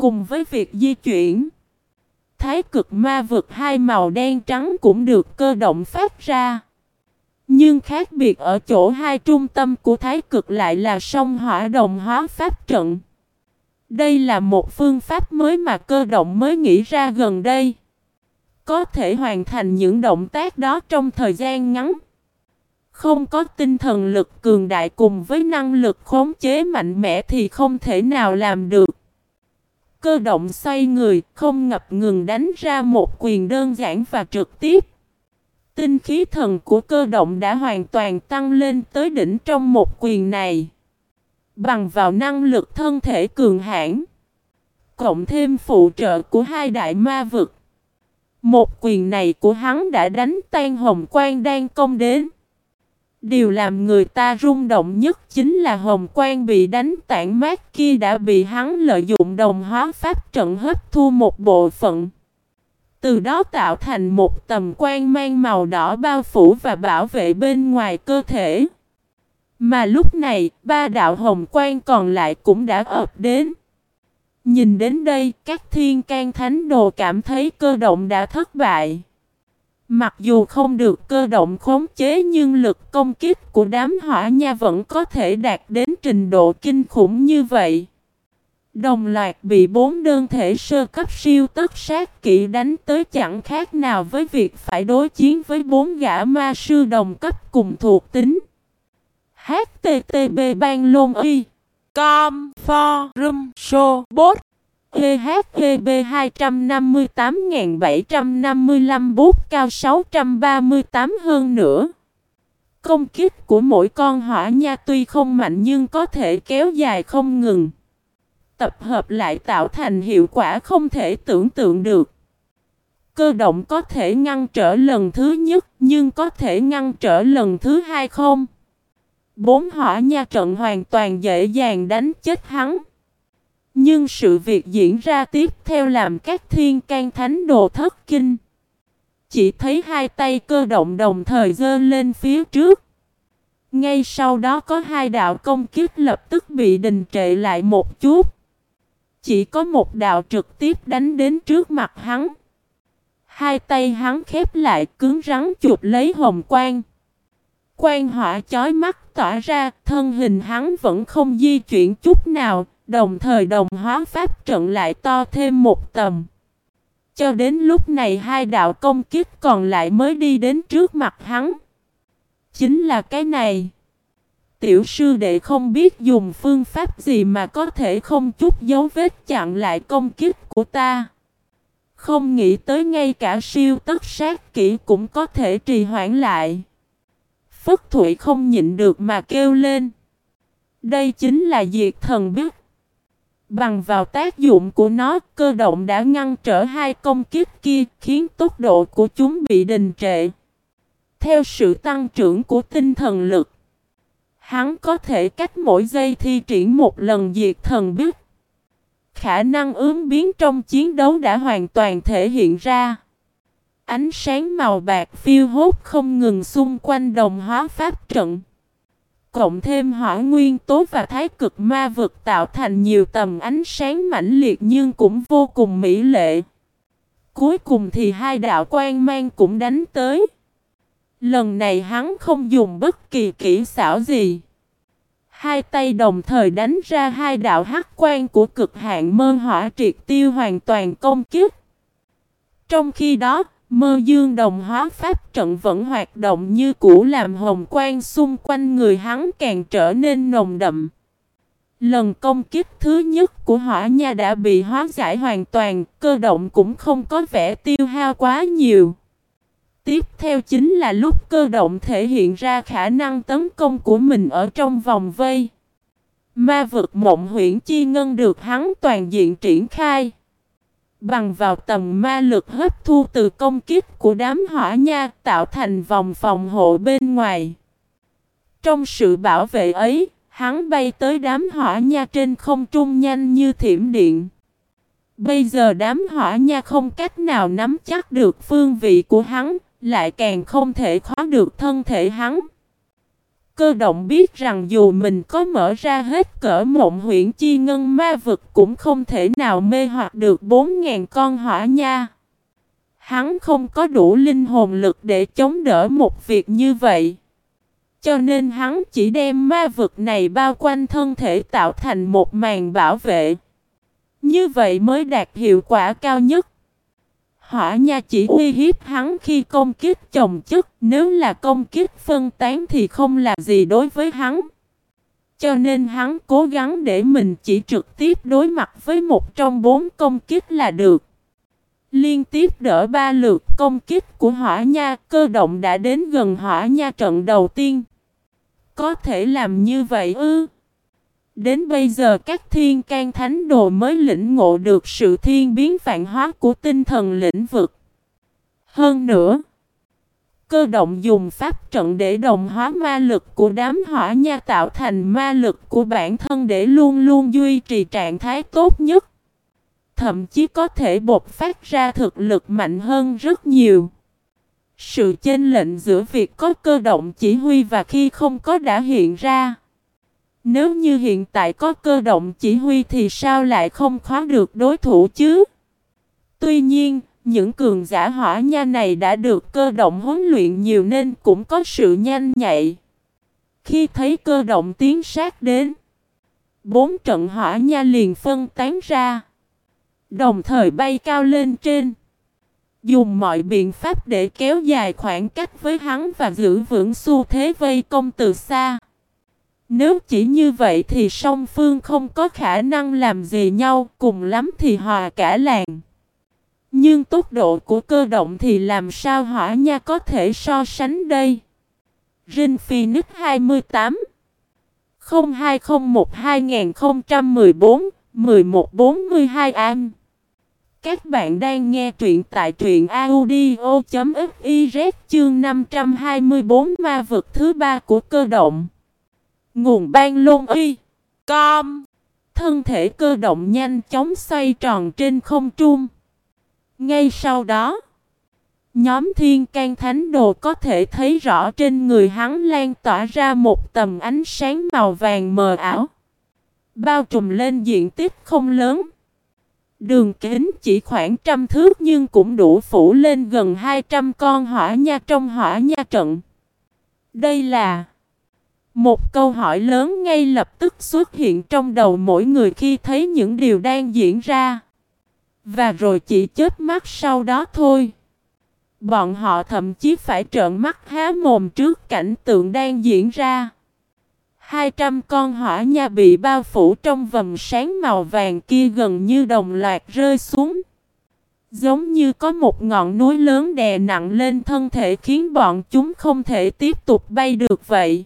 Cùng với việc di chuyển, thái cực ma vực hai màu đen trắng cũng được cơ động phát ra. Nhưng khác biệt ở chỗ hai trung tâm của thái cực lại là sông hỏa đồng hóa pháp trận. Đây là một phương pháp mới mà cơ động mới nghĩ ra gần đây. Có thể hoàn thành những động tác đó trong thời gian ngắn. Không có tinh thần lực cường đại cùng với năng lực khống chế mạnh mẽ thì không thể nào làm được. Cơ động xoay người, không ngập ngừng đánh ra một quyền đơn giản và trực tiếp. Tinh khí thần của cơ động đã hoàn toàn tăng lên tới đỉnh trong một quyền này. Bằng vào năng lực thân thể cường hãn Cộng thêm phụ trợ của hai đại ma vực. Một quyền này của hắn đã đánh tan hồng quang đang công đến. Điều làm người ta rung động nhất chính là hồng quang bị đánh tản mát kia đã bị hắn lợi dụng đồng hóa pháp trận hấp thu một bộ phận. Từ đó tạo thành một tầm quan mang màu đỏ bao phủ và bảo vệ bên ngoài cơ thể. Mà lúc này, ba đạo hồng quang còn lại cũng đã ập đến. Nhìn đến đây, các thiên can thánh đồ cảm thấy cơ động đã thất bại. Mặc dù không được cơ động khống chế nhưng lực công kích của đám hỏa nha vẫn có thể đạt đến trình độ kinh khủng như vậy. Đồng loạt bị bốn đơn thể sơ cấp siêu tất sát kỵ đánh tới chẳng khác nào với việc phải đối chiến với bốn gã ma sư đồng cấp cùng thuộc tính. HTTP Ban Lôn Y Com Forum Show Bot EHEB 258.755 bút cao 638 hơn nữa. Công kích của mỗi con hỏa nha tuy không mạnh nhưng có thể kéo dài không ngừng. Tập hợp lại tạo thành hiệu quả không thể tưởng tượng được. Cơ động có thể ngăn trở lần thứ nhất nhưng có thể ngăn trở lần thứ hai không? Bốn hỏa nha trận hoàn toàn dễ dàng đánh chết hắn. Nhưng sự việc diễn ra tiếp theo làm các thiên can thánh đồ thất kinh. Chỉ thấy hai tay cơ động đồng thời giơ lên phía trước. Ngay sau đó có hai đạo công kiếp lập tức bị đình trệ lại một chút. Chỉ có một đạo trực tiếp đánh đến trước mặt hắn. Hai tay hắn khép lại cứng rắn chụp lấy hồng quang. Quang hỏa chói mắt tỏa ra, thân hình hắn vẫn không di chuyển chút nào, đồng thời đồng hóa pháp trận lại to thêm một tầm. Cho đến lúc này hai đạo công kích còn lại mới đi đến trước mặt hắn. Chính là cái này. Tiểu sư đệ không biết dùng phương pháp gì mà có thể không chút dấu vết chặn lại công kích của ta. Không nghĩ tới ngay cả siêu tất sát kỹ cũng có thể trì hoãn lại. Phất Thụy không nhịn được mà kêu lên. Đây chính là diệt thần biết. Bằng vào tác dụng của nó, cơ động đã ngăn trở hai công kích kia, khiến tốc độ của chúng bị đình trệ. Theo sự tăng trưởng của tinh thần lực, hắn có thể cách mỗi giây thi triển một lần diệt thần biết. Khả năng ứng biến trong chiến đấu đã hoàn toàn thể hiện ra. Ánh sáng màu bạc phiêu hốt không ngừng xung quanh đồng hóa pháp trận. Cộng thêm hỏa nguyên tố và thái cực ma vực tạo thành nhiều tầm ánh sáng mãnh liệt nhưng cũng vô cùng mỹ lệ. Cuối cùng thì hai đạo quan mang cũng đánh tới. Lần này hắn không dùng bất kỳ kỹ xảo gì. Hai tay đồng thời đánh ra hai đạo hắc quan của cực hạn mơ hỏa triệt tiêu hoàn toàn công kiếp. Trong khi đó, Mơ dương đồng hóa pháp trận vẫn hoạt động như cũ làm hồng quang xung quanh người hắn càng trở nên nồng đậm. Lần công kích thứ nhất của hỏa nha đã bị hóa giải hoàn toàn, cơ động cũng không có vẻ tiêu hao quá nhiều. Tiếp theo chính là lúc cơ động thể hiện ra khả năng tấn công của mình ở trong vòng vây. Ma vực mộng huyễn chi ngân được hắn toàn diện triển khai. Bằng vào tầng ma lực hấp thu từ công kích của đám hỏa nha tạo thành vòng phòng hộ bên ngoài. Trong sự bảo vệ ấy, hắn bay tới đám hỏa nha trên không trung nhanh như thiểm điện. Bây giờ đám hỏa nha không cách nào nắm chắc được phương vị của hắn, lại càng không thể khóa được thân thể hắn cơ động biết rằng dù mình có mở ra hết cỡ mộng huyện chi ngân ma vực cũng không thể nào mê hoặc được 4.000 con hỏa nha. Hắn không có đủ linh hồn lực để chống đỡ một việc như vậy. Cho nên hắn chỉ đem ma vực này bao quanh thân thể tạo thành một màn bảo vệ. Như vậy mới đạt hiệu quả cao nhất. Hỏa nha chỉ uy hiếp hắn khi công kích chồng chức. nếu là công kích phân tán thì không làm gì đối với hắn. Cho nên hắn cố gắng để mình chỉ trực tiếp đối mặt với một trong bốn công kích là được. Liên tiếp đỡ ba lượt công kích của hỏa nha, cơ động đã đến gần hỏa nha trận đầu tiên. Có thể làm như vậy ư? Đến bây giờ các thiên can thánh đồ mới lĩnh ngộ được sự thiên biến vạn hóa của tinh thần lĩnh vực. Hơn nữa, cơ động dùng pháp trận để đồng hóa ma lực của đám hỏa nha tạo thành ma lực của bản thân để luôn luôn duy trì trạng thái tốt nhất. Thậm chí có thể bộc phát ra thực lực mạnh hơn rất nhiều. Sự chênh lệnh giữa việc có cơ động chỉ huy và khi không có đã hiện ra. Nếu như hiện tại có cơ động chỉ huy thì sao lại không khóa được đối thủ chứ? Tuy nhiên, những cường giả hỏa nha này đã được cơ động huấn luyện nhiều nên cũng có sự nhanh nhạy. Khi thấy cơ động tiến sát đến, bốn trận hỏa nha liền phân tán ra, đồng thời bay cao lên trên. Dùng mọi biện pháp để kéo dài khoảng cách với hắn và giữ vững xu thế vây công từ xa. Nếu chỉ như vậy thì song phương không có khả năng làm gì nhau, cùng lắm thì hòa cả làng. Nhưng tốc độ của cơ động thì làm sao hỏa nha có thể so sánh đây? Rin Phoenix 28 0201 2014 1142 Am Các bạn đang nghe truyện tại truyện audio.fiz chương 524 ma vực thứ ba của cơ động Nguồn ban lôn uy. Com. Thân thể cơ động nhanh chóng xoay tròn trên không trung. Ngay sau đó, nhóm thiên can thánh đồ có thể thấy rõ trên người hắn lan tỏa ra một tầm ánh sáng màu vàng mờ ảo. Bao trùm lên diện tích không lớn. Đường kính chỉ khoảng trăm thước nhưng cũng đủ phủ lên gần 200 con hỏa nha trong hỏa nha trận. Đây là một câu hỏi lớn ngay lập tức xuất hiện trong đầu mỗi người khi thấy những điều đang diễn ra. Và rồi chỉ chết mắt sau đó thôi. Bọn họ thậm chí phải trợn mắt há mồm trước cảnh tượng đang diễn ra. 200 con hỏa nha bị bao phủ trong vầng sáng màu vàng kia gần như đồng loạt rơi xuống. Giống như có một ngọn núi lớn đè nặng lên thân thể khiến bọn chúng không thể tiếp tục bay được vậy.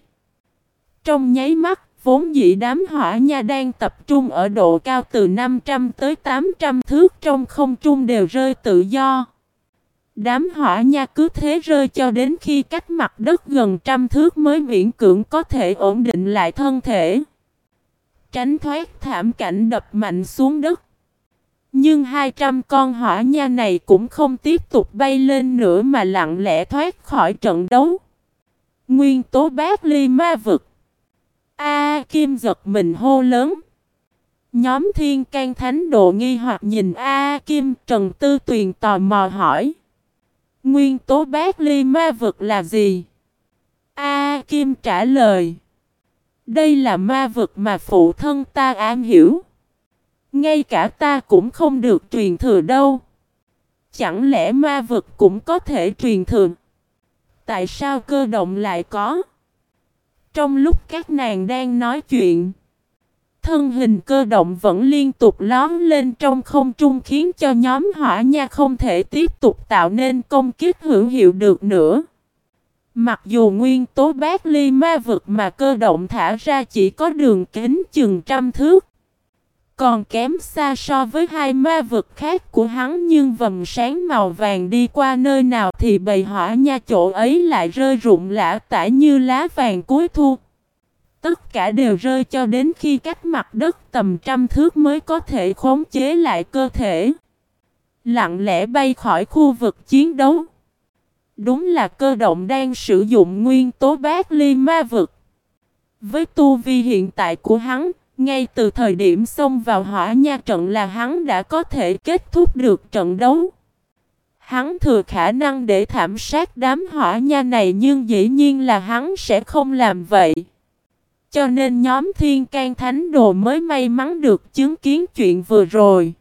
Trong nháy mắt, vốn dĩ đám hỏa nha đang tập trung ở độ cao từ 500 tới 800 thước trong không trung đều rơi tự do. Đám hỏa nha cứ thế rơi cho đến khi cách mặt đất gần trăm thước mới miễn cưỡng có thể ổn định lại thân thể. Tránh thoát thảm cảnh đập mạnh xuống đất. Nhưng 200 con hỏa nha này cũng không tiếp tục bay lên nữa mà lặng lẽ thoát khỏi trận đấu. Nguyên tố bát ly ma vực A Kim giật mình hô lớn. Nhóm thiên can thánh độ nghi hoặc nhìn A Kim, Trần Tư Tuyền tò mò hỏi. Nguyên tố bát ly ma vực là gì? A Kim trả lời. Đây là ma vực mà phụ thân ta am hiểu. Ngay cả ta cũng không được truyền thừa đâu. Chẳng lẽ ma vực cũng có thể truyền thừa? Tại sao cơ động lại có? Trong lúc các nàng đang nói chuyện, thân hình cơ động vẫn liên tục lón lên trong không trung khiến cho nhóm hỏa nha không thể tiếp tục tạo nên công kích hữu hiệu được nữa. Mặc dù nguyên tố bát ly ma vực mà cơ động thả ra chỉ có đường kính chừng trăm thước, còn kém xa so với hai ma vực khác của hắn nhưng vầng sáng màu vàng đi qua nơi nào thì bầy hỏa nha chỗ ấy lại rơi rụng lã tả như lá vàng cuối thu. Tất cả đều rơi cho đến khi cách mặt đất tầm trăm thước mới có thể khống chế lại cơ thể. Lặng lẽ bay khỏi khu vực chiến đấu. Đúng là cơ động đang sử dụng nguyên tố bát ly ma vực. Với tu vi hiện tại của hắn, ngay từ thời điểm xông vào hỏa nha trận là hắn đã có thể kết thúc được trận đấu. Hắn thừa khả năng để thảm sát đám hỏa nha này nhưng dĩ nhiên là hắn sẽ không làm vậy. Cho nên nhóm thiên can thánh đồ mới may mắn được chứng kiến chuyện vừa rồi.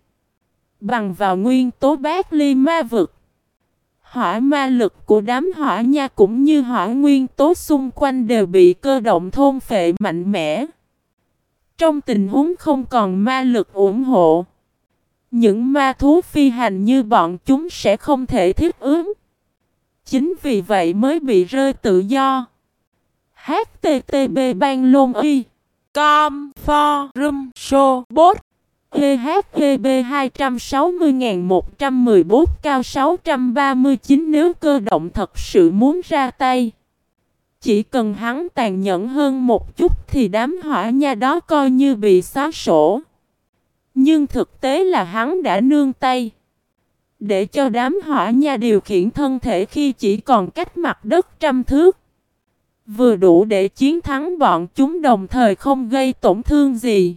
Bằng vào nguyên tố bát ly ma vực. Hỏa ma lực của đám hỏa nha cũng như hỏa nguyên tố xung quanh đều bị cơ động thôn phệ mạnh mẽ. Trong tình huống không còn ma lực ủng hộ, những ma thú phi hành như bọn chúng sẽ không thể thiết ứng. Chính vì vậy mới bị rơi tự do. HTTP Ban Lôn Y Com Forum Show Bot EHEB 260.114 cao 639 nếu cơ động thật sự muốn ra tay. Chỉ cần hắn tàn nhẫn hơn một chút thì đám hỏa nha đó coi như bị xóa sổ. Nhưng thực tế là hắn đã nương tay. Để cho đám hỏa nha điều khiển thân thể khi chỉ còn cách mặt đất trăm thước. Vừa đủ để chiến thắng bọn chúng đồng thời không gây tổn thương gì.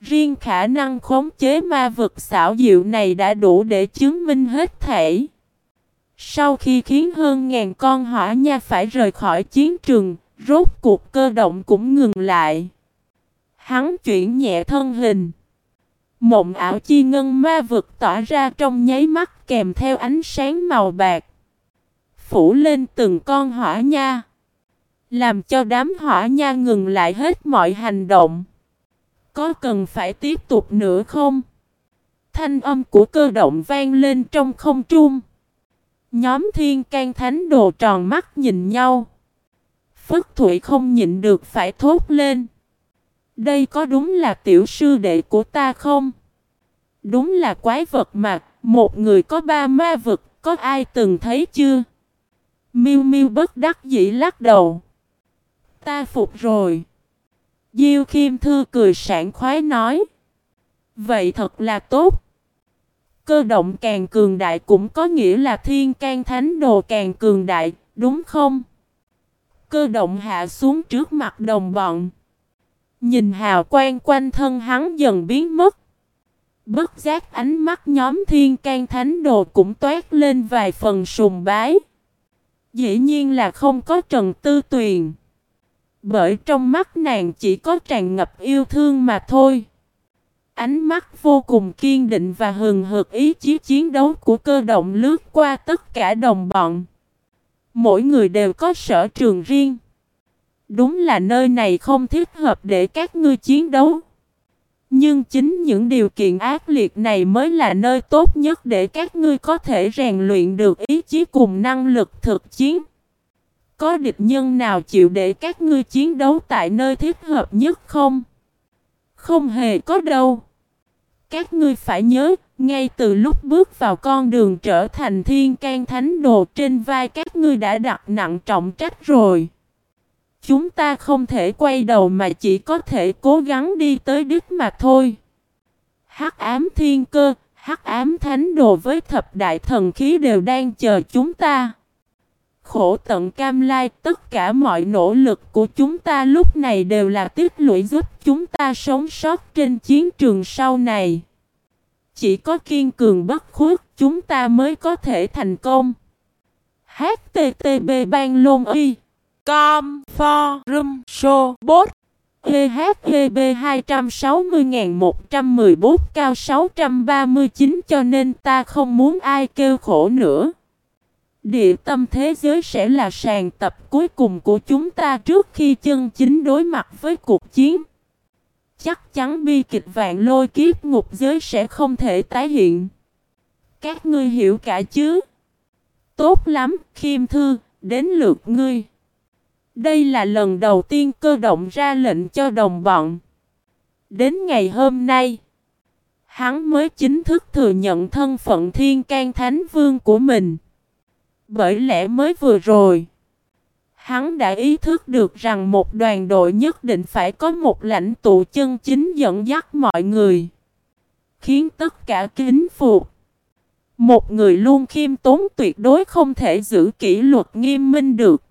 Riêng khả năng khống chế ma vực xảo diệu này đã đủ để chứng minh hết thể. Sau khi khiến hơn ngàn con hỏa nha phải rời khỏi chiến trường, rốt cuộc cơ động cũng ngừng lại. Hắn chuyển nhẹ thân hình. Mộng ảo chi ngân ma vực tỏa ra trong nháy mắt kèm theo ánh sáng màu bạc. Phủ lên từng con hỏa nha. Làm cho đám hỏa nha ngừng lại hết mọi hành động. Có cần phải tiếp tục nữa không? Thanh âm của cơ động vang lên trong không trung. Nhóm thiên can thánh đồ tròn mắt nhìn nhau. Phất Thụy không nhịn được phải thốt lên. Đây có đúng là tiểu sư đệ của ta không? Đúng là quái vật mà, một người có ba ma vực, có ai từng thấy chưa? Miu Miu bất đắc dĩ lắc đầu. Ta phục rồi. Diêu Khiêm Thư cười sảng khoái nói. Vậy thật là tốt. Cơ động càng cường đại cũng có nghĩa là thiên can thánh đồ càng cường đại, đúng không? Cơ động hạ xuống trước mặt đồng bọn. Nhìn hào quang quanh thân hắn dần biến mất. Bất giác ánh mắt nhóm thiên can thánh đồ cũng toát lên vài phần sùng bái. Dĩ nhiên là không có Trần Tư Tuyền. Bởi trong mắt nàng chỉ có tràn ngập yêu thương mà thôi. Ánh mắt vô cùng kiên định và hừng hực ý chí chiến đấu của cơ động lướt qua tất cả đồng bọn. Mỗi người đều có sở trường riêng. Đúng là nơi này không thích hợp để các ngươi chiến đấu. Nhưng chính những điều kiện ác liệt này mới là nơi tốt nhất để các ngươi có thể rèn luyện được ý chí cùng năng lực thực chiến. Có địch nhân nào chịu để các ngươi chiến đấu tại nơi thích hợp nhất không? Không hề có đâu. Các ngươi phải nhớ, ngay từ lúc bước vào con đường trở thành thiên can thánh đồ trên vai các ngươi đã đặt nặng trọng trách rồi. Chúng ta không thể quay đầu mà chỉ có thể cố gắng đi tới đích mà thôi. Hắc ám thiên cơ, hắc ám thánh đồ với thập đại thần khí đều đang chờ chúng ta. Khổ tận cam lai, tất cả mọi nỗ lực của chúng ta lúc này đều là tích lũy giúp chúng ta sống sót trên chiến trường sau này. Chỉ có kiên cường bất khuất chúng ta mới có thể thành công. HTTP Ban Lôn Y Com Forum Show Bot EHEB 260.114 cao 639 cho nên ta không muốn ai kêu khổ nữa. Địa tâm thế giới sẽ là sàn tập cuối cùng của chúng ta trước khi chân chính đối mặt với cuộc chiến. Chắc chắn bi kịch vạn lôi kiếp ngục giới sẽ không thể tái hiện. Các ngươi hiểu cả chứ? Tốt lắm, khiêm thư, đến lượt ngươi. Đây là lần đầu tiên cơ động ra lệnh cho đồng bọn. Đến ngày hôm nay, hắn mới chính thức thừa nhận thân phận thiên can thánh vương của mình. Bởi lẽ mới vừa rồi, hắn đã ý thức được rằng một đoàn đội nhất định phải có một lãnh tụ chân chính dẫn dắt mọi người. Khiến tất cả kính phục. Một người luôn khiêm tốn tuyệt đối không thể giữ kỷ luật nghiêm minh được.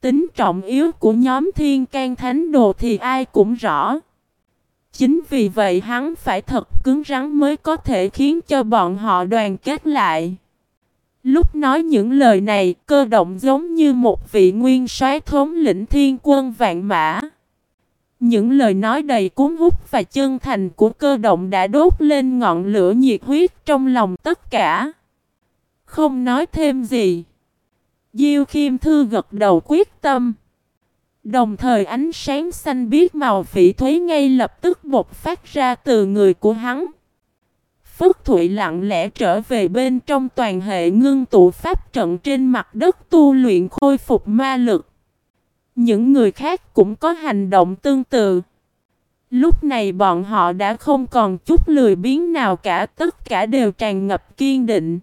tính trọng yếu của nhóm thiên can thánh đồ thì ai cũng rõ. Chính vì vậy hắn phải thật cứng rắn mới có thể khiến cho bọn họ đoàn kết lại. Lúc nói những lời này, cơ động giống như một vị nguyên soái thống lĩnh thiên quân vạn mã. Những lời nói đầy cuốn hút và chân thành của cơ động đã đốt lên ngọn lửa nhiệt huyết trong lòng tất cả. Không nói thêm gì. Diêu Khiêm Thư gật đầu quyết tâm. Đồng thời ánh sáng xanh biếc màu phỉ thúy ngay lập tức bộc phát ra từ người của hắn. Phước Thụy lặng lẽ trở về bên trong toàn hệ ngưng tụ pháp trận trên mặt đất tu luyện khôi phục ma lực. Những người khác cũng có hành động tương tự. Lúc này bọn họ đã không còn chút lười biếng nào cả, tất cả đều tràn ngập kiên định.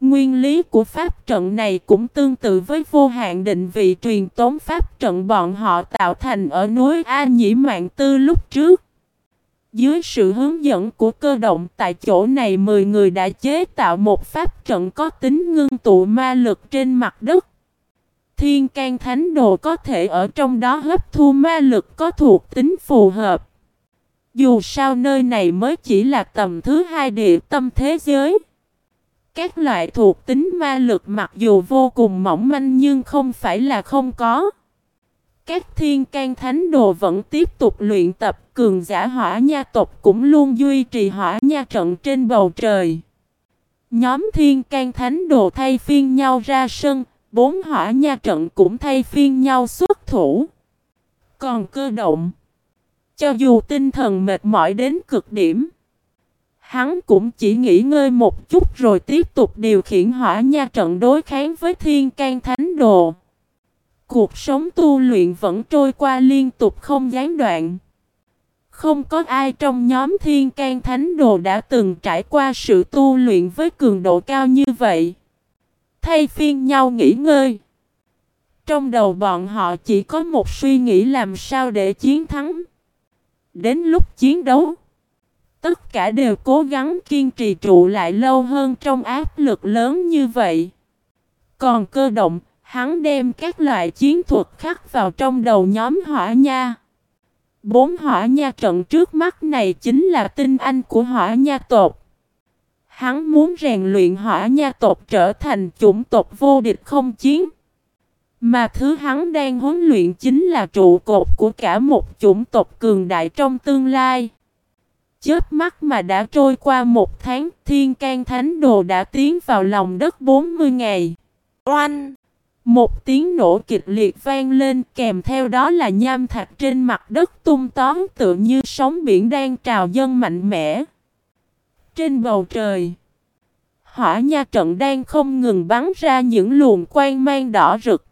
Nguyên lý của pháp trận này cũng tương tự với vô hạn định vị truyền tống pháp trận bọn họ tạo thành ở núi A Nhĩ Mạng Tư lúc trước. Dưới sự hướng dẫn của cơ động, tại chỗ này 10 người đã chế tạo một pháp trận có tính ngưng tụ ma lực trên mặt đất. Thiên can thánh đồ có thể ở trong đó hấp thu ma lực có thuộc tính phù hợp. Dù sao nơi này mới chỉ là tầm thứ hai địa tâm thế giới. Các loại thuộc tính ma lực mặc dù vô cùng mỏng manh nhưng không phải là không có. Các thiên can thánh đồ vẫn tiếp tục luyện tập cường giả hỏa nha tộc cũng luôn duy trì hỏa nha trận trên bầu trời. Nhóm thiên can thánh đồ thay phiên nhau ra sân, bốn hỏa nha trận cũng thay phiên nhau xuất thủ. Còn cơ động, cho dù tinh thần mệt mỏi đến cực điểm, hắn cũng chỉ nghỉ ngơi một chút rồi tiếp tục điều khiển hỏa nha trận đối kháng với thiên can thánh đồ. Cuộc sống tu luyện vẫn trôi qua liên tục không gián đoạn. Không có ai trong nhóm thiên can thánh đồ đã từng trải qua sự tu luyện với cường độ cao như vậy. Thay phiên nhau nghỉ ngơi. Trong đầu bọn họ chỉ có một suy nghĩ làm sao để chiến thắng. Đến lúc chiến đấu, tất cả đều cố gắng kiên trì trụ lại lâu hơn trong áp lực lớn như vậy. Còn cơ động, hắn đem các loại chiến thuật khắc vào trong đầu nhóm hỏa nha. Bốn hỏa nha trận trước mắt này chính là tinh anh của hỏa nha tộc. Hắn muốn rèn luyện hỏa nha tộc trở thành chủng tộc vô địch không chiến. Mà thứ hắn đang huấn luyện chính là trụ cột của cả một chủng tộc cường đại trong tương lai. Chớp mắt mà đã trôi qua một tháng, thiên can thánh đồ đã tiến vào lòng đất 40 ngày. Oanh! Một tiếng nổ kịch liệt vang lên kèm theo đó là nham thạch trên mặt đất tung tóm tựa như sóng biển đang trào dân mạnh mẽ. Trên bầu trời, hỏa nha trận đang không ngừng bắn ra những luồng quang mang đỏ rực.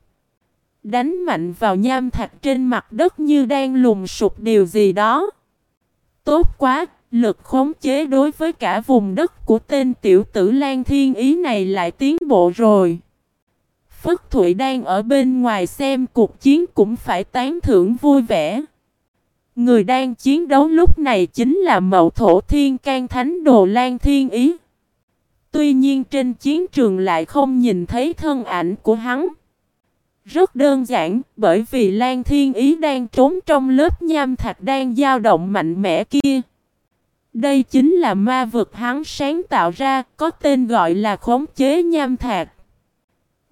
Đánh mạnh vào nham thạch trên mặt đất như đang lùng sụp điều gì đó. Tốt quá, lực khống chế đối với cả vùng đất của tên tiểu tử Lan Thiên Ý này lại tiến bộ rồi. Phất Thụy đang ở bên ngoài xem cuộc chiến cũng phải tán thưởng vui vẻ. Người đang chiến đấu lúc này chính là mậu thổ thiên can thánh đồ Lan Thiên Ý. Tuy nhiên trên chiến trường lại không nhìn thấy thân ảnh của hắn. Rất đơn giản, bởi vì Lan Thiên Ý đang trốn trong lớp nham thạch đang dao động mạnh mẽ kia. Đây chính là ma vực hắn sáng tạo ra, có tên gọi là khống chế nham thạch.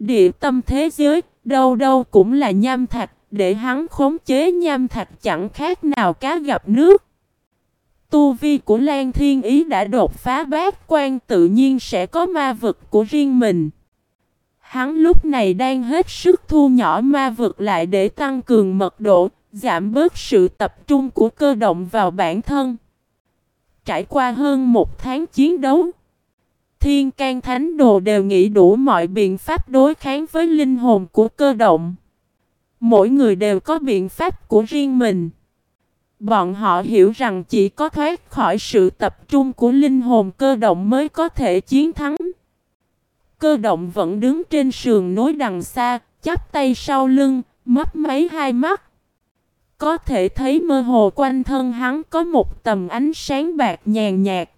Địa tâm thế giới, đâu đâu cũng là nham thạch, để hắn khống chế nham thạch chẳng khác nào cá gặp nước. Tu vi của Lan Thiên Ý đã đột phá bát quan tự nhiên sẽ có ma vực của riêng mình. Hắn lúc này đang hết sức thu nhỏ ma vực lại để tăng cường mật độ, giảm bớt sự tập trung của cơ động vào bản thân. Trải qua hơn một tháng chiến đấu, Thiên can thánh đồ đều nghĩ đủ mọi biện pháp đối kháng với linh hồn của cơ động. Mỗi người đều có biện pháp của riêng mình. Bọn họ hiểu rằng chỉ có thoát khỏi sự tập trung của linh hồn cơ động mới có thể chiến thắng. Cơ động vẫn đứng trên sườn núi đằng xa, chắp tay sau lưng, mấp máy hai mắt. Có thể thấy mơ hồ quanh thân hắn có một tầm ánh sáng bạc nhàn nhạt.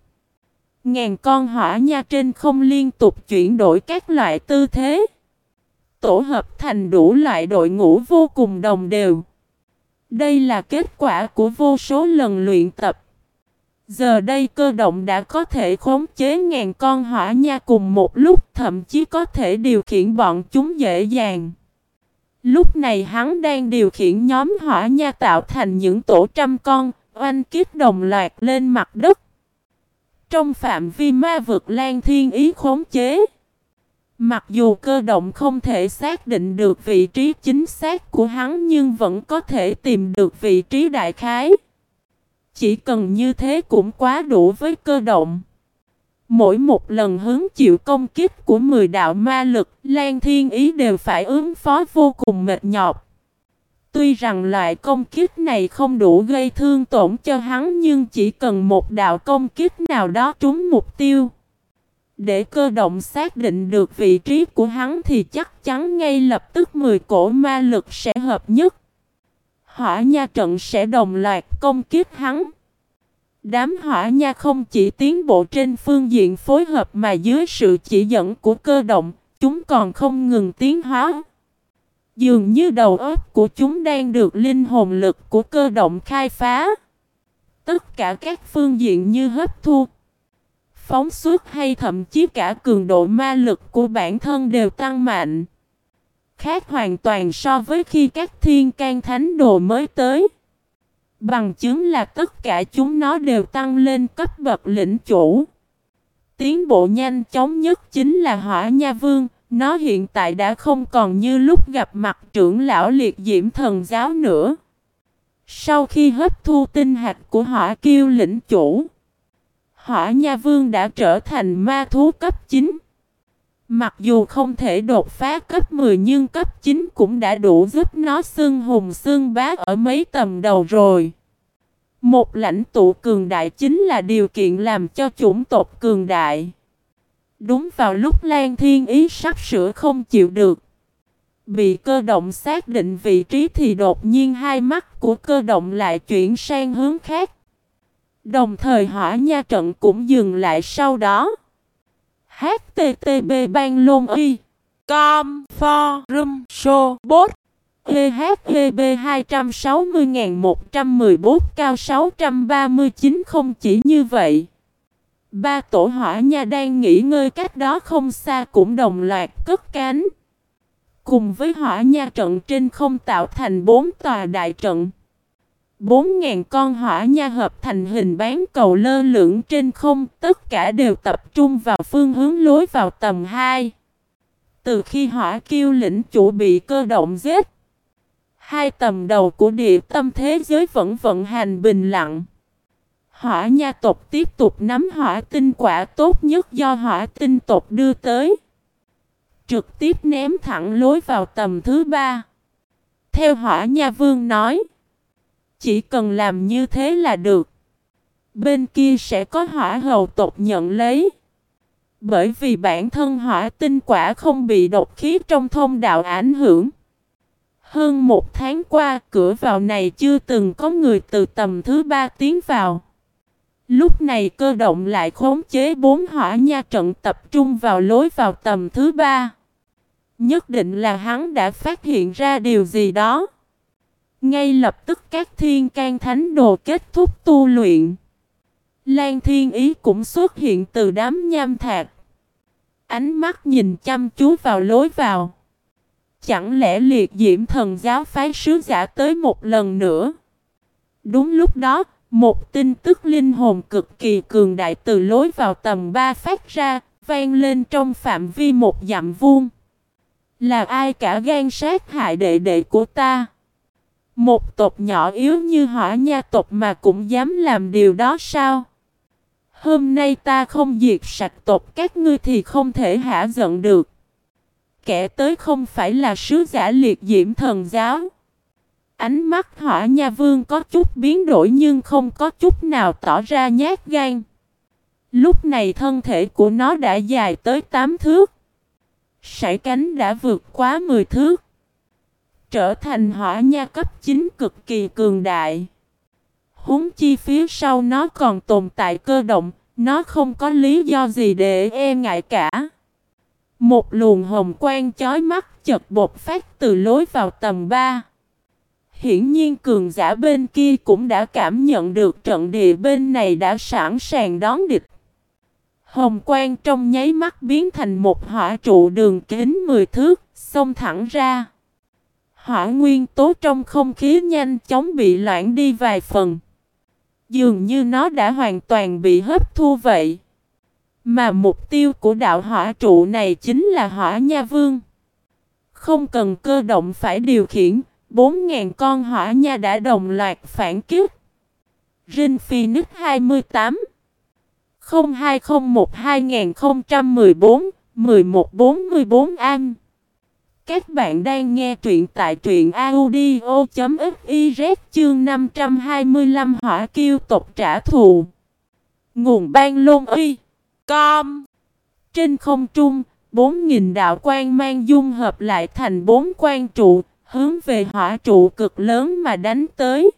Ngàn con hỏa nha trên không liên tục chuyển đổi các loại tư thế. tổ hợp thành đủ loại đội ngũ vô cùng đồng đều. Đây là kết quả của vô số lần luyện tập. Giờ đây cơ động đã có thể khống chế ngàn con hỏa nha cùng một lúc, thậm chí có thể điều khiển bọn chúng dễ dàng. Lúc này hắn đang điều khiển nhóm hỏa nha tạo thành những tổ trăm con, oanh kiếp đồng loạt lên mặt đất. Trong phạm vi ma vực lan thiên ý khống chế. Mặc dù cơ động không thể xác định được vị trí chính xác của hắn nhưng vẫn có thể tìm được vị trí đại khái. Chỉ cần như thế cũng quá đủ với cơ động. Mỗi một lần hứng chịu công kích của 10 đạo ma lực, Lan Thiên Ý đều phải ứng phó vô cùng mệt nhọc. Tuy rằng loại công kích này không đủ gây thương tổn cho hắn nhưng chỉ cần một đạo công kích nào đó trúng mục tiêu. Để cơ động xác định được vị trí của hắn thì chắc chắn ngay lập tức 10 cổ ma lực sẽ hợp nhất. Hỏa nha trận sẽ đồng loạt công kích hắn. Đám hỏa nha không chỉ tiến bộ trên phương diện phối hợp mà dưới sự chỉ dẫn của cơ động, chúng còn không ngừng tiến hóa. Dường như đầu óc của chúng đang được linh hồn lực của cơ động khai phá. Tất cả các phương diện như hấp thu, phóng xuất hay thậm chí cả cường độ ma lực của bản thân đều tăng mạnh. Khác hoàn toàn so với khi các thiên can thánh đồ mới tới. Bằng chứng là tất cả chúng nó đều tăng lên cấp bậc lĩnh chủ. Tiến bộ nhanh chóng nhất chính là hỏa nha vương. Nó hiện tại đã không còn như lúc gặp mặt trưởng lão liệt diễm thần giáo nữa. Sau khi hấp thu tinh hạt của hỏa kiêu lĩnh chủ, hỏa nha vương đã trở thành ma thú cấp 9. Mặc dù không thể đột phá cấp 10 nhưng cấp 9 cũng đã đủ giúp nó xưng hùng xưng bá ở mấy tầm đầu rồi. Một lãnh tụ cường đại chính là điều kiện làm cho chủng tộc cường đại. Đúng vào lúc Lan Thiên Ý sắp sửa không chịu được. Bị cơ động xác định vị trí thì đột nhiên hai mắt của cơ động lại chuyển sang hướng khác. Đồng thời hỏa nha trận cũng dừng lại sau đó. HTTB ban lôn y Com Forum Show Bot EHEB 260.114 cao 639 không chỉ như vậy. Ba tổ hỏa nha đang nghỉ ngơi cách đó không xa cũng đồng loạt cất cánh. Cùng với hỏa nha trận trên không tạo thành bốn tòa đại trận. Bốn ngàn con hỏa nha hợp thành hình bán cầu lơ lửng trên không, tất cả đều tập trung vào phương hướng lối vào tầm 2. Từ khi hỏa kiêu lĩnh chủ bị cơ động giết, hai tầm đầu của địa tâm thế giới vẫn vận hành bình lặng. Hỏa nha tộc tiếp tục nắm hỏa tinh quả tốt nhất do hỏa tinh tộc đưa tới. Trực tiếp ném thẳng lối vào tầm thứ ba. Theo hỏa nha vương nói. Chỉ cần làm như thế là được. Bên kia sẽ có hỏa hầu tộc nhận lấy. Bởi vì bản thân hỏa tinh quả không bị độc khí trong thông đạo ảnh hưởng. Hơn một tháng qua, cửa vào này chưa từng có người từ tầm thứ ba tiến vào. Lúc này cơ động lại khống chế bốn hỏa nha trận tập trung vào lối vào tầm thứ ba. Nhất định là hắn đã phát hiện ra điều gì đó. Ngay lập tức các thiên can thánh đồ kết thúc tu luyện. Lan thiên ý cũng xuất hiện từ đám nham thạc Ánh mắt nhìn chăm chú vào lối vào. Chẳng lẽ liệt diễm thần giáo phái sứ giả tới một lần nữa? Đúng lúc đó, một tin tức linh hồn cực kỳ cường đại từ lối vào tầm 3 phát ra, vang lên trong phạm vi một dặm vuông. Là ai cả gan sát hại đệ đệ của ta? Một tộc nhỏ yếu như hỏa nha tộc mà cũng dám làm điều đó sao? Hôm nay ta không diệt sạch tộc các ngươi thì không thể hả giận được. Kẻ tới không phải là sứ giả liệt diễm thần giáo. Ánh mắt hỏa nha vương có chút biến đổi nhưng không có chút nào tỏ ra nhát gan. Lúc này thân thể của nó đã dài tới 8 thước. Sải cánh đã vượt quá 10 thước. Trở thành hỏa nha cấp 9 cực kỳ cường đại. Húng chi phía sau nó còn tồn tại cơ động, nó không có lý do gì để e ngại cả. Một luồng hồng quang chói mắt chật bột phát từ lối vào tầng 3. Hiển nhiên cường giả bên kia cũng đã cảm nhận được trận địa bên này đã sẵn sàng đón địch. Hồng quang trong nháy mắt biến thành một hỏa trụ đường kính 10 thước, xông thẳng ra. Hỏa nguyên tố trong không khí nhanh chóng bị loãng đi vài phần. Dường như nó đã hoàn toàn bị hấp thu vậy. Mà mục tiêu của đạo hỏa trụ này chính là hỏa nha vương. Không cần cơ động phải điều khiển, 4.000 con hỏa nha đã đồng loạt phản kích. Rin Phoenix 28 0201 2014 1144 An. Các bạn đang nghe truyện tại truyện audio.fiz chương 525 hỏa kiêu tộc trả thù. Nguồn ban lôn y Com. Trên không trung, 4.000 đạo quan mang dung hợp lại thành bốn quan trụ hướng về hỏa trụ cực lớn mà đánh tới.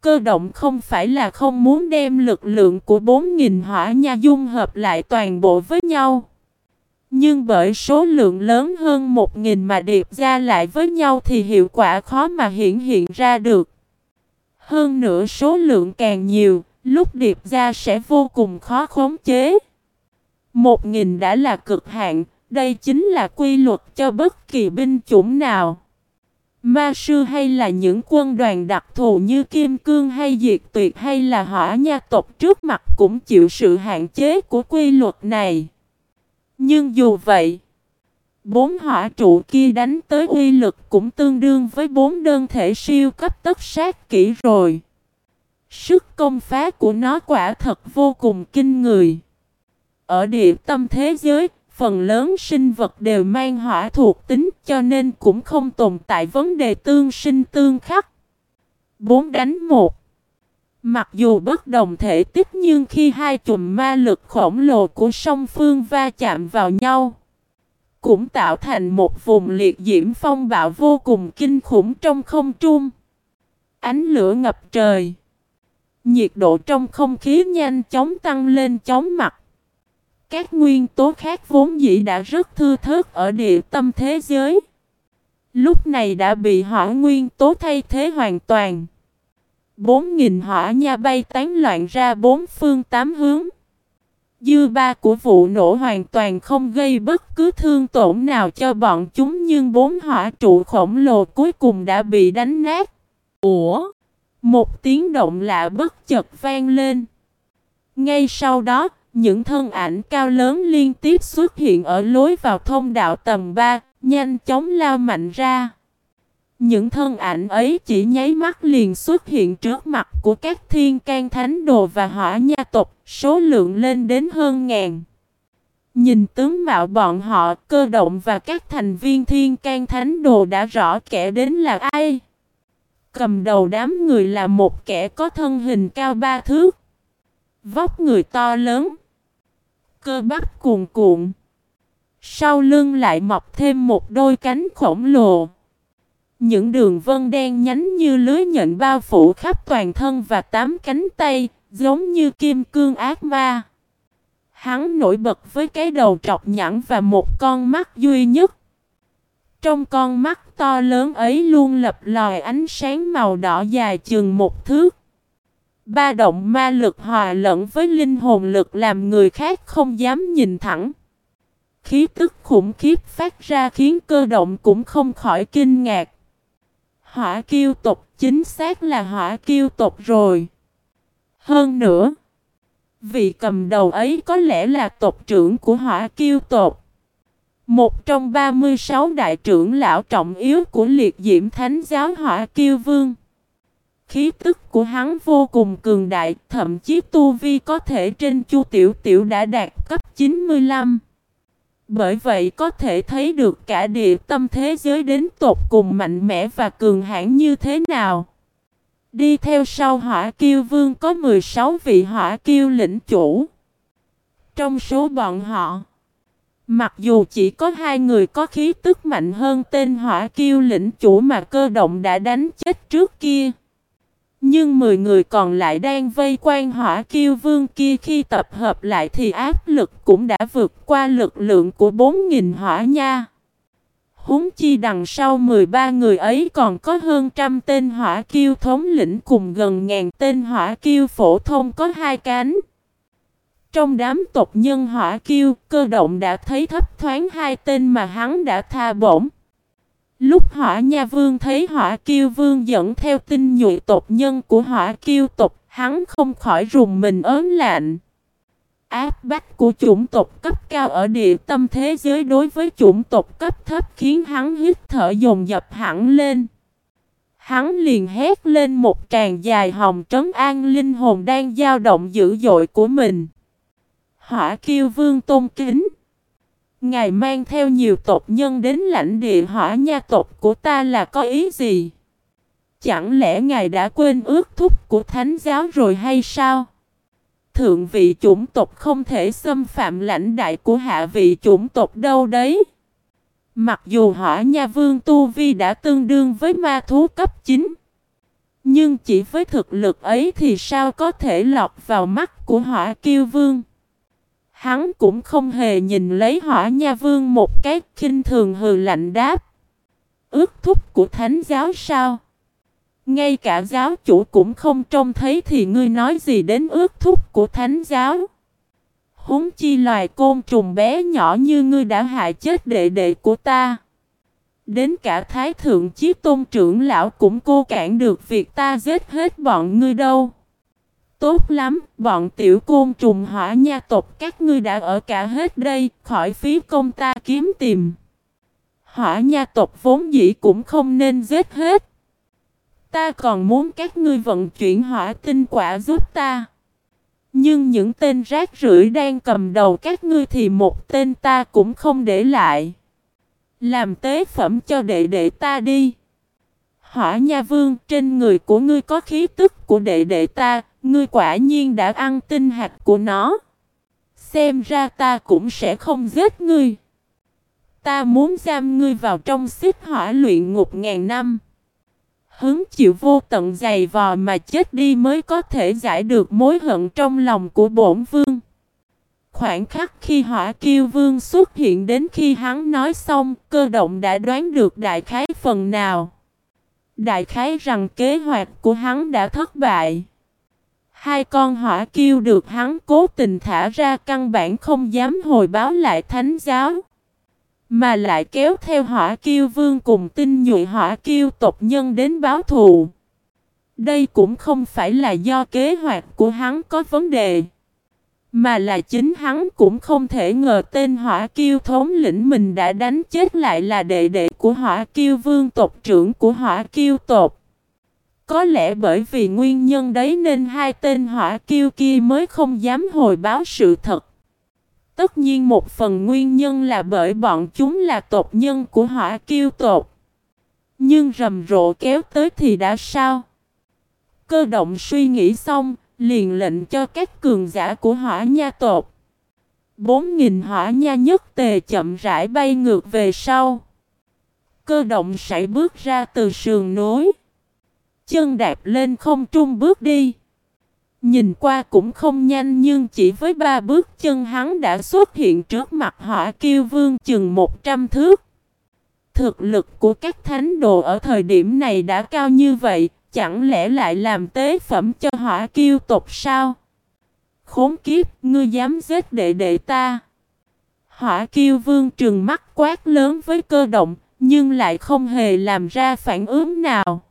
Cơ động không phải là không muốn đem lực lượng của 4.000 hỏa nha dung hợp lại toàn bộ với nhau. Nhưng bởi số lượng lớn hơn 1.000 mà điệp ra lại với nhau thì hiệu quả khó mà hiển hiện ra được. Hơn nữa số lượng càng nhiều, lúc điệp ra sẽ vô cùng khó khống chế. 1.000 đã là cực hạn, đây chính là quy luật cho bất kỳ binh chủng nào. Ma sư hay là những quân đoàn đặc thù như Kim Cương hay Diệt Tuyệt hay là hỏa nha tộc trước mặt cũng chịu sự hạn chế của quy luật này. Nhưng dù vậy, bốn hỏa trụ kia đánh tới uy lực cũng tương đương với bốn đơn thể siêu cấp tất sát kỹ rồi. Sức công phá của nó quả thật vô cùng kinh người. Ở địa tâm thế giới, phần lớn sinh vật đều mang hỏa thuộc tính cho nên cũng không tồn tại vấn đề tương sinh tương khắc. 4 đánh 1 Mặc dù bất đồng thể tích nhưng khi hai chùm ma lực khổng lồ của song phương va chạm vào nhau, cũng tạo thành một vùng liệt diễm phong bạo vô cùng kinh khủng trong không trung. Ánh lửa ngập trời. Nhiệt độ trong không khí nhanh chóng tăng lên chóng mặt. Các nguyên tố khác vốn dĩ đã rất thư thớt ở địa tâm thế giới. Lúc này đã bị hỏa nguyên tố thay thế hoàn toàn. Bốn nghìn hỏa nha bay tán loạn ra bốn phương tám hướng. Dư ba của vụ nổ hoàn toàn không gây bất cứ thương tổn nào cho bọn chúng nhưng bốn hỏa trụ khổng lồ cuối cùng đã bị đánh nát. Ủa? Một tiếng động lạ bất chợt vang lên. Ngay sau đó, những thân ảnh cao lớn liên tiếp xuất hiện ở lối vào thông đạo tầng 3, nhanh chóng lao mạnh ra. Những thân ảnh ấy chỉ nháy mắt liền xuất hiện trước mặt của các thiên can thánh đồ và hỏa nha tộc, số lượng lên đến hơn ngàn. Nhìn tướng mạo bọn họ, cơ động và các thành viên thiên can thánh đồ đã rõ kẻ đến là ai. Cầm đầu đám người là một kẻ có thân hình cao ba thước. Vóc người to lớn cơ bắp cuồn cuộn. Sau lưng lại mọc thêm một đôi cánh khổng lồ. Những đường vân đen nhánh như lưới nhận bao phủ khắp toàn thân và tám cánh tay, giống như kim cương ác ma. Hắn nổi bật với cái đầu trọc nhẵn và một con mắt duy nhất. Trong con mắt to lớn ấy luôn lập lòi ánh sáng màu đỏ dài chừng một thước. Ba động ma lực hòa lẫn với linh hồn lực làm người khác không dám nhìn thẳng. Khí tức khủng khiếp phát ra khiến cơ động cũng không khỏi kinh ngạc. Hỏa kiêu tộc chính xác là hỏa kiêu tộc rồi. Hơn nữa, vị cầm đầu ấy có lẽ là tộc trưởng của hỏa kiêu tộc. Một trong 36 đại trưởng lão trọng yếu của liệt diễm thánh giáo hỏa kiêu vương. Khí tức của hắn vô cùng cường đại, thậm chí tu vi có thể trên chu tiểu tiểu đã đạt cấp 95. Bởi vậy có thể thấy được cả địa tâm thế giới đến tột cùng mạnh mẽ và cường hãn như thế nào. Đi theo sau hỏa kiêu vương có 16 vị hỏa kiêu lĩnh chủ. Trong số bọn họ, mặc dù chỉ có hai người có khí tức mạnh hơn tên hỏa kiêu lĩnh chủ mà cơ động đã đánh chết trước kia. Nhưng 10 người còn lại đang vây quanh hỏa kiêu vương kia khi tập hợp lại thì áp lực cũng đã vượt qua lực lượng của 4.000 hỏa nha. Húng chi đằng sau 13 người ấy còn có hơn trăm tên hỏa kiêu thống lĩnh cùng gần ngàn tên hỏa kiêu phổ thông có hai cánh. Trong đám tộc nhân hỏa kiêu, cơ động đã thấy thấp thoáng hai tên mà hắn đã tha bổng. Lúc hỏa nha vương thấy hỏa kiêu vương dẫn theo tinh nhuệ tộc nhân của hỏa kiêu tộc, hắn không khỏi rùng mình ớn lạnh. Áp bách của chủng tộc cấp cao ở địa tâm thế giới đối với chủng tộc cấp thấp khiến hắn hít thở dồn dập hẳn lên. Hắn liền hét lên một tràng dài hồng trấn an linh hồn đang dao động dữ dội của mình. Hỏa kiêu vương tôn kính. Ngài mang theo nhiều tộc nhân đến lãnh địa hỏa nha tộc của ta là có ý gì? Chẳng lẽ ngài đã quên ước thúc của thánh giáo rồi hay sao? Thượng vị chủng tộc không thể xâm phạm lãnh đại của hạ vị chủng tộc đâu đấy. Mặc dù hỏa nha vương Tu Vi đã tương đương với ma thú cấp 9. Nhưng chỉ với thực lực ấy thì sao có thể lọt vào mắt của hỏa kiêu vương? Hắn cũng không hề nhìn lấy hỏa nha vương một cái, khinh thường hừ lạnh đáp. Ước thúc của thánh giáo sao? Ngay cả giáo chủ cũng không trông thấy thì ngươi nói gì đến ước thúc của thánh giáo? Húng chi loài côn trùng bé nhỏ như ngươi đã hại chết đệ đệ của ta. Đến cả thái thượng chí tôn trưởng lão cũng cô cản được việc ta giết hết bọn ngươi đâu. Tốt lắm, bọn tiểu côn trùng hỏa nha tộc các ngươi đã ở cả hết đây, khỏi phí công ta kiếm tìm. Hỏa nha tộc vốn dĩ cũng không nên giết hết. Ta còn muốn các ngươi vận chuyển hỏa tinh quả giúp ta. Nhưng những tên rác rưởi đang cầm đầu các ngươi thì một tên ta cũng không để lại. Làm tế phẩm cho đệ đệ ta đi. Hỏa nha vương trên người của ngươi có khí tức của đệ đệ ta, Ngươi quả nhiên đã ăn tinh hạt của nó. Xem ra ta cũng sẽ không giết ngươi. Ta muốn giam ngươi vào trong xích hỏa luyện ngục ngàn năm. Hứng chịu vô tận dày vò mà chết đi mới có thể giải được mối hận trong lòng của bổn vương. Khoảng khắc khi hỏa kiêu vương xuất hiện đến khi hắn nói xong, cơ động đã đoán được đại khái phần nào. Đại khái rằng kế hoạch của hắn đã thất bại. Hai con hỏa kiêu được hắn cố tình thả ra căn bản không dám hồi báo lại thánh giáo. Mà lại kéo theo hỏa kiêu vương cùng tinh nhuệ hỏa kiêu tộc nhân đến báo thù. Đây cũng không phải là do kế hoạch của hắn có vấn đề. Mà là chính hắn cũng không thể ngờ tên hỏa kiêu thống lĩnh mình đã đánh chết lại là đệ đệ của hỏa kiêu vương tộc trưởng của hỏa kiêu tộc. Có lẽ bởi vì nguyên nhân đấy nên hai tên hỏa kiêu kia mới không dám hồi báo sự thật. Tất nhiên một phần nguyên nhân là bởi bọn chúng là tộc nhân của hỏa kiêu tộc. Nhưng rầm rộ kéo tới thì đã sao? Cơ động suy nghĩ xong, liền lệnh cho các cường giả của hỏa nha tộc. Bốn nghìn hỏa nha nhất tề chậm rãi bay ngược về sau. Cơ động sải bước ra từ sườn núi. Chân đạp lên không trung bước đi. Nhìn qua cũng không nhanh nhưng chỉ với ba bước chân hắn đã xuất hiện trước mặt hỏa kiêu vương chừng 100 thước. Thực lực của các thánh đồ ở thời điểm này đã cao như vậy, chẳng lẽ lại làm tế phẩm cho hỏa kiêu tộc sao? Khốn kiếp, ngươi dám giết đệ đệ ta. Hỏa kiêu vương trừng mắt quát lớn với cơ động, nhưng lại không hề làm ra phản ứng nào.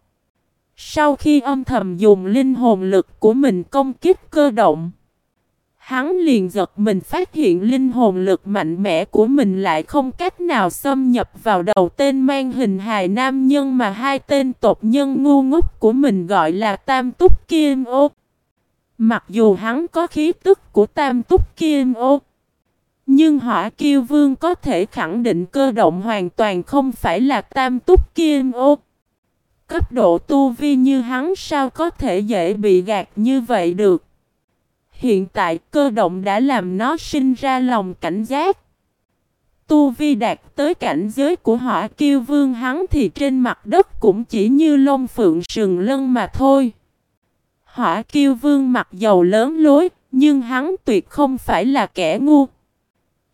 Sau khi âm thầm dùng linh hồn lực của mình công kích cơ động, hắn liền giật mình phát hiện linh hồn lực mạnh mẽ của mình lại không cách nào xâm nhập vào đầu tên mang hình hài nam nhân mà hai tên tộc nhân ngu ngốc của mình gọi là Tam Túc Kim Ô. Mặc dù hắn có khí tức của Tam Túc Kim Ô, nhưng hỏa kiêu vương có thể khẳng định cơ động hoàn toàn không phải là Tam Túc Kim Ô. Cấp độ tu vi như hắn sao có thể dễ bị gạt như vậy được. Hiện tại cơ động đã làm nó sinh ra lòng cảnh giác. Tu vi đạt tới cảnh giới của hỏa kiêu vương hắn thì trên mặt đất cũng chỉ như lông phượng sừng lân mà thôi. Hỏa kiêu vương mặc dầu lớn lối, nhưng hắn tuyệt không phải là kẻ ngu.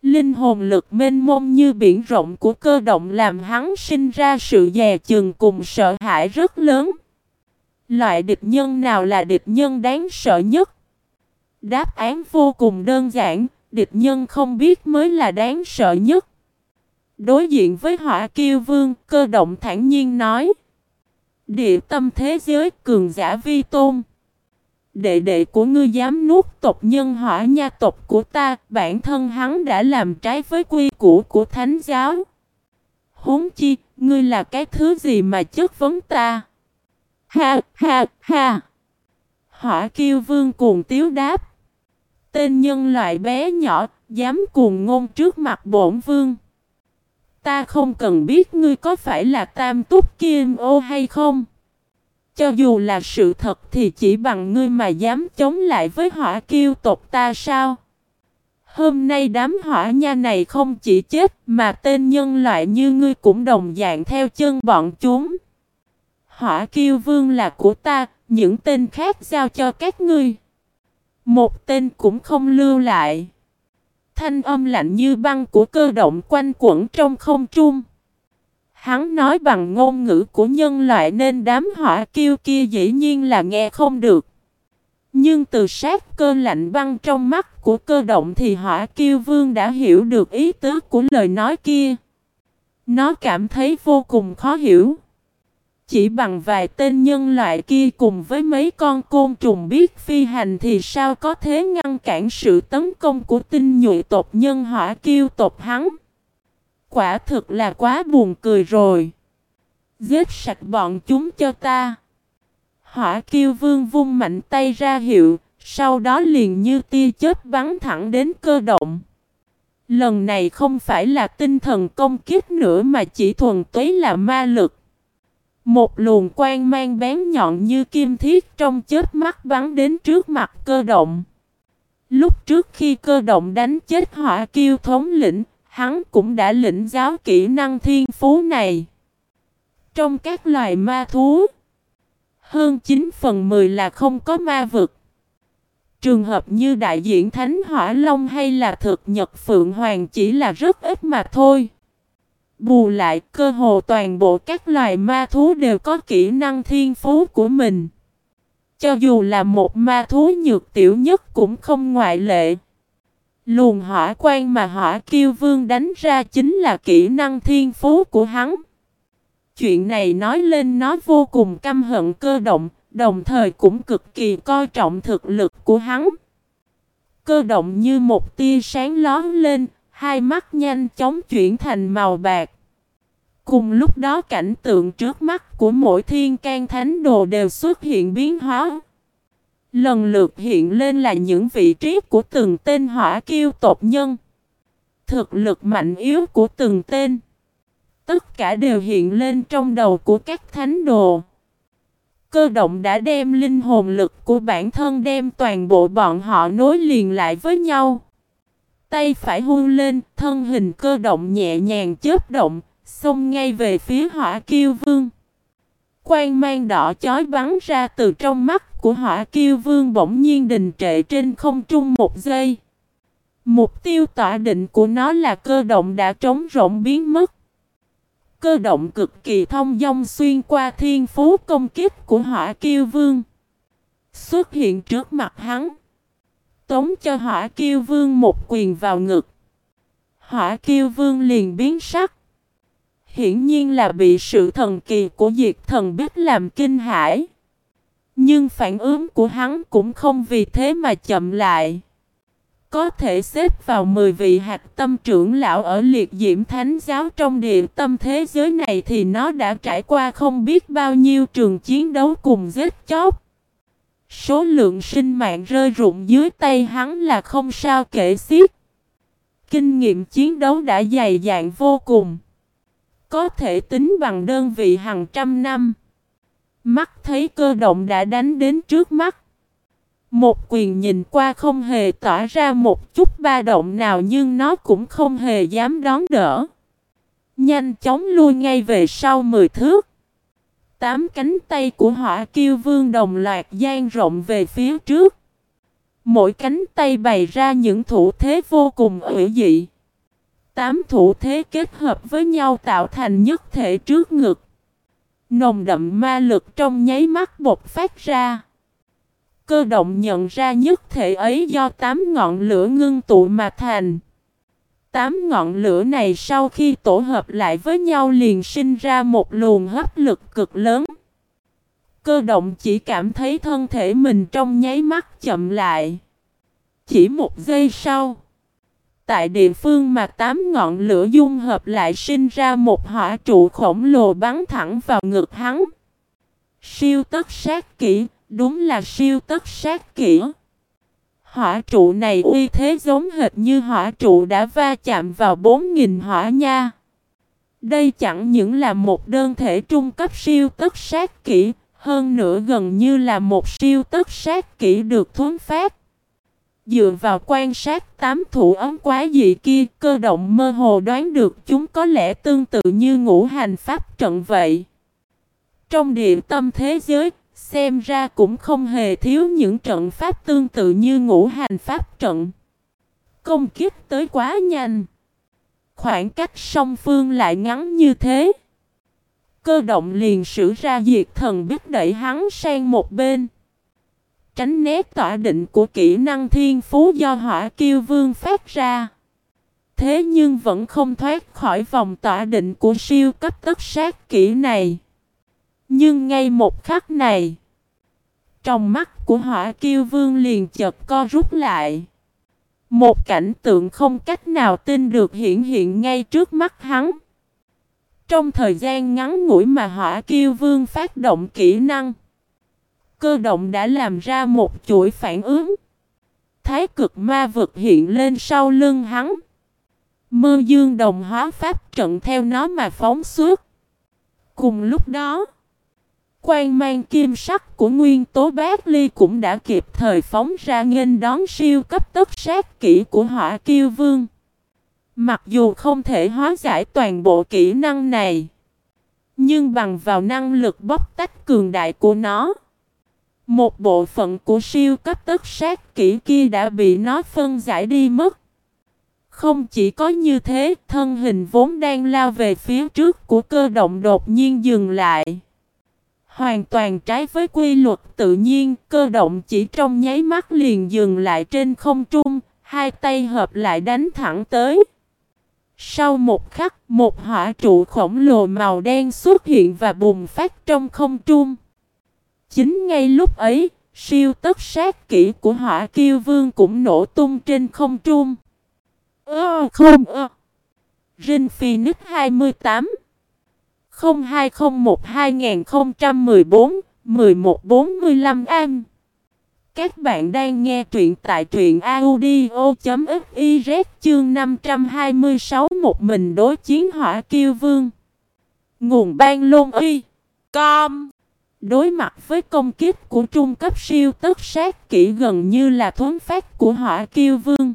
Linh hồn lực mênh mông như biển rộng của cơ động làm hắn sinh ra sự dè chừng cùng sợ hãi rất lớn. Loại địch nhân nào là địch nhân đáng sợ nhất? Đáp án vô cùng đơn giản, địch nhân không biết mới là đáng sợ nhất. Đối diện với hỏa kiêu vương, cơ động thản nhiên nói. Địa tâm thế giới cường giả vi tôn. Đệ đệ của ngươi dám nuốt tộc nhân hỏa nha tộc của ta, bản thân hắn đã làm trái với quy củ của thánh giáo. Huống chi, ngươi là cái thứ gì mà chất vấn ta? Ha ha ha! Hỏa kiêu vương cuồng tiếu đáp. Tên nhân loại bé nhỏ, dám cuồng ngôn trước mặt bổn vương. Ta không cần biết ngươi có phải là tam túc kim ô hay không. Cho dù là sự thật thì chỉ bằng ngươi mà dám chống lại với hỏa kiêu tộc ta sao? Hôm nay đám hỏa nha này không chỉ chết mà tên nhân loại như ngươi cũng đồng dạng theo chân bọn chúng. Hỏa kiêu vương là của ta, những tên khác giao cho các ngươi. Một tên cũng không lưu lại. Thanh âm lạnh như băng của cơ động quanh quẩn trong không trung. Hắn nói bằng ngôn ngữ của nhân loại nên đám hỏa kiêu kia dĩ nhiên là nghe không được. Nhưng từ sát cơ lạnh băng trong mắt của cơ động thì hỏa kiêu vương đã hiểu được ý tứ của lời nói kia. Nó cảm thấy vô cùng khó hiểu. Chỉ bằng vài tên nhân loại kia cùng với mấy con côn trùng biết phi hành thì sao có thể ngăn cản sự tấn công của tinh nhuệ tộc nhân hỏa kiêu tộc hắn. Quả thực là quá buồn cười rồi. Giết sạch bọn chúng cho ta. Hỏa kiêu vương vung mạnh tay ra hiệu, sau đó liền như tia chớp bắn thẳng đến cơ động. Lần này không phải là tinh thần công kích nữa mà chỉ thuần túy là ma lực. Một luồng quang mang bén nhọn như kim thiết trong chết mắt bắn đến trước mặt cơ động. Lúc trước khi cơ động đánh chết hỏa kiêu thống lĩnh, hắn cũng đã lĩnh giáo kỹ năng thiên phú này. Trong các loài ma thú, hơn 9 phần 10 là không có ma vực. Trường hợp như đại diện Thánh Hỏa Long hay là thực nhật Phượng Hoàng chỉ là rất ít mà thôi. Bù lại cơ hồ toàn bộ các loài ma thú đều có kỹ năng thiên phú của mình. Cho dù là một ma thú nhược tiểu nhất cũng không ngoại lệ. Luồng hỏa quan mà hỏa kiêu vương đánh ra chính là kỹ năng thiên phú của hắn. Chuyện này nói lên nó vô cùng căm hận cơ động, đồng thời cũng cực kỳ coi trọng thực lực của hắn. Cơ động như một tia sáng lón lên, hai mắt nhanh chóng chuyển thành màu bạc. Cùng lúc đó cảnh tượng trước mắt của mỗi thiên can thánh đồ đều xuất hiện biến hóa. Lần lượt hiện lên là những vị trí của từng tên hỏa kiêu tộc nhân. Thực lực mạnh yếu của từng tên. Tất cả đều hiện lên trong đầu của các thánh đồ. Cơ động đã đem linh hồn lực của bản thân đem toàn bộ bọn họ nối liền lại với nhau. Tay phải hung lên, thân hình cơ động nhẹ nhàng chớp động, xông ngay về phía hỏa kiêu vương. Quang mang đỏ chói bắn ra từ trong mắt của hỏa kiêu vương bỗng nhiên đình trệ trên không trung một giây. Mục tiêu tỏa định của nó là cơ động đã trống rỗng biến mất. Cơ động cực kỳ thông dong xuyên qua thiên phú công kích của hỏa kiêu vương. Xuất hiện trước mặt hắn. Tống cho hỏa kiêu vương một quyền vào ngực. Hỏa kiêu vương liền biến sắc. Hiển nhiên là bị sự thần kỳ của diệt thần biết làm kinh hãi. Nhưng phản ứng của hắn cũng không vì thế mà chậm lại. Có thể xếp vào 10 vị hạt tâm trưởng lão ở liệt diễm thánh giáo trong địa tâm thế giới này thì nó đã trải qua không biết bao nhiêu trường chiến đấu cùng giết chóc. Số lượng sinh mạng rơi rụng dưới tay hắn là không sao kể xiết. Kinh nghiệm chiến đấu đã dày dạn vô cùng. Có thể tính bằng đơn vị hàng trăm năm. Mắt thấy cơ động đã đánh đến trước mắt. Một quyền nhìn qua không hề tỏa ra một chút ba động nào nhưng nó cũng không hề dám đón đỡ. Nhanh chóng lui ngay về sau mười thước. Tám cánh tay của hỏa kiêu vương đồng loạt dang rộng về phía trước. Mỗi cánh tay bày ra những thủ thế vô cùng ủy dị. Tám thủ thế kết hợp với nhau tạo thành nhất thể trước ngực. Nồng đậm ma lực trong nháy mắt bộc phát ra. Cơ động nhận ra nhất thể ấy do tám ngọn lửa ngưng tụ mà thành. Tám ngọn lửa này sau khi tổ hợp lại với nhau liền sinh ra một luồng hấp lực cực lớn. Cơ động chỉ cảm thấy thân thể mình trong nháy mắt chậm lại. Chỉ một giây sau, tại địa phương mà tám ngọn lửa dung hợp lại sinh ra một hỏa trụ khổng lồ bắn thẳng vào ngực hắn. Siêu tất sát kỹ, đúng là siêu tất sát kỹ. Hỏa trụ này uy thế giống hệt như hỏa trụ đã va chạm vào 4.000 hỏa nha. Đây chẳng những là một đơn thể trung cấp siêu tất sát kỹ, hơn nữa gần như là một siêu tất sát kỹ được thuấn phát. Dựa vào quan sát tám thủ ấm quá dị kia, cơ động mơ hồ đoán được chúng có lẽ tương tự như ngũ hành pháp trận vậy. Trong địa tâm thế giới, xem ra cũng không hề thiếu những trận pháp tương tự như ngũ hành pháp trận. Công kiếp tới quá nhanh. Khoảng cách song phương lại ngắn như thế. Cơ động liền sử ra diệt thần biết đẩy hắn sang một bên tránh né tỏa định của kỹ năng thiên phú do hỏa kiêu vương phát ra. Thế nhưng vẫn không thoát khỏi vòng tỏa định của siêu cấp tất sát kỹ này. Nhưng ngay một khắc này, trong mắt của hỏa kiêu vương liền chợt co rút lại. Một cảnh tượng không cách nào tin được hiện hiện ngay trước mắt hắn. Trong thời gian ngắn ngủi mà hỏa kiêu vương phát động kỹ năng cơ động đã làm ra một chuỗi phản ứng. Thái cực ma vực hiện lên sau lưng hắn. Mơ dương đồng hóa pháp trận theo nó mà phóng suốt. Cùng lúc đó, quan mang kim sắc của nguyên tố bát ly cũng đã kịp thời phóng ra nghênh đón siêu cấp tất sát kỹ của hỏa kiêu vương. Mặc dù không thể hóa giải toàn bộ kỹ năng này, nhưng bằng vào năng lực bóc tách cường đại của nó, một bộ phận của siêu cấp tất sát kỹ kia đã bị nó phân giải đi mất. Không chỉ có như thế, thân hình vốn đang lao về phía trước của cơ động đột nhiên dừng lại. Hoàn toàn trái với quy luật tự nhiên, cơ động chỉ trong nháy mắt liền dừng lại trên không trung, hai tay hợp lại đánh thẳng tới. Sau một khắc, một hỏa trụ khổng lồ màu đen xuất hiện và bùng phát trong không trung. Chính ngay lúc ấy, siêu tất sát kỹ của hỏa kiêu vương cũng nổ tung trên không trung. Ơ không ơ. Rin Phoenix 28 0201 2014 1145 Am Các bạn đang nghe truyện tại truyện audio.fiz chương 526 một mình đối chiến hỏa kiêu vương. Nguồn ban lôn y. Com Đối mặt với công kích của trung cấp siêu tất sát kỹ gần như là thuấn phát của hỏa kiêu vương.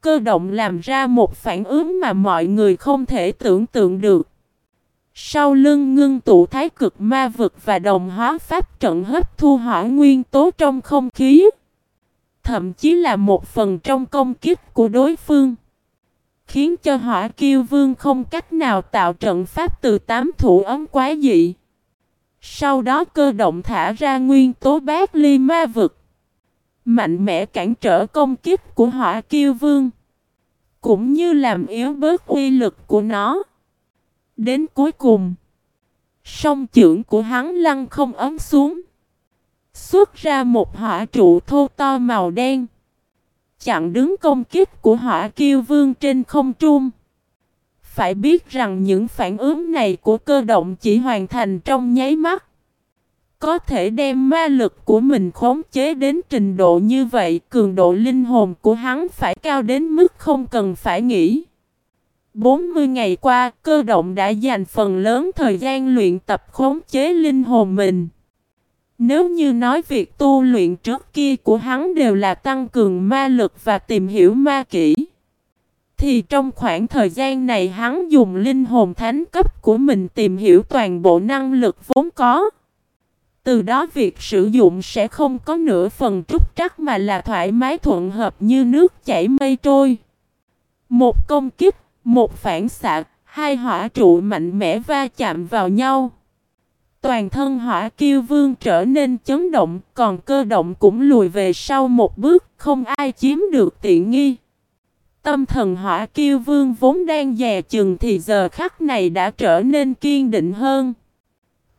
Cơ động làm ra một phản ứng mà mọi người không thể tưởng tượng được. Sau lưng ngưng tụ thái cực ma vực và đồng hóa pháp trận hấp thu hỏa nguyên tố trong không khí. Thậm chí là một phần trong công kích của đối phương. Khiến cho hỏa kiêu vương không cách nào tạo trận pháp từ tám thủ ấm quá dị. Sau đó cơ động thả ra nguyên tố bát ly ma vực. Mạnh mẽ cản trở công kích của hỏa kiêu vương. Cũng như làm yếu bớt uy lực của nó. Đến cuối cùng. Song trưởng của hắn lăn không ấm xuống. Xuất ra một hỏa trụ thô to màu đen. Chặn đứng công kích của hỏa kiêu vương trên không trung. Phải biết rằng những phản ứng này của cơ động chỉ hoàn thành trong nháy mắt. Có thể đem ma lực của mình khống chế đến trình độ như vậy, cường độ linh hồn của hắn phải cao đến mức không cần phải nghĩ. 40 ngày qua, cơ động đã dành phần lớn thời gian luyện tập khống chế linh hồn mình. Nếu như nói việc tu luyện trước kia của hắn đều là tăng cường ma lực và tìm hiểu ma kỹ thì trong khoảng thời gian này hắn dùng linh hồn thánh cấp của mình tìm hiểu toàn bộ năng lực vốn có. Từ đó việc sử dụng sẽ không có nửa phần trúc trắc mà là thoải mái thuận hợp như nước chảy mây trôi. Một công kích, một phản xạ, hai hỏa trụ mạnh mẽ va chạm vào nhau. Toàn thân hỏa kiêu vương trở nên chấn động, còn cơ động cũng lùi về sau một bước, không ai chiếm được tiện nghi. Tâm thần hỏa kiêu vương vốn đang dè chừng thì giờ khắc này đã trở nên kiên định hơn.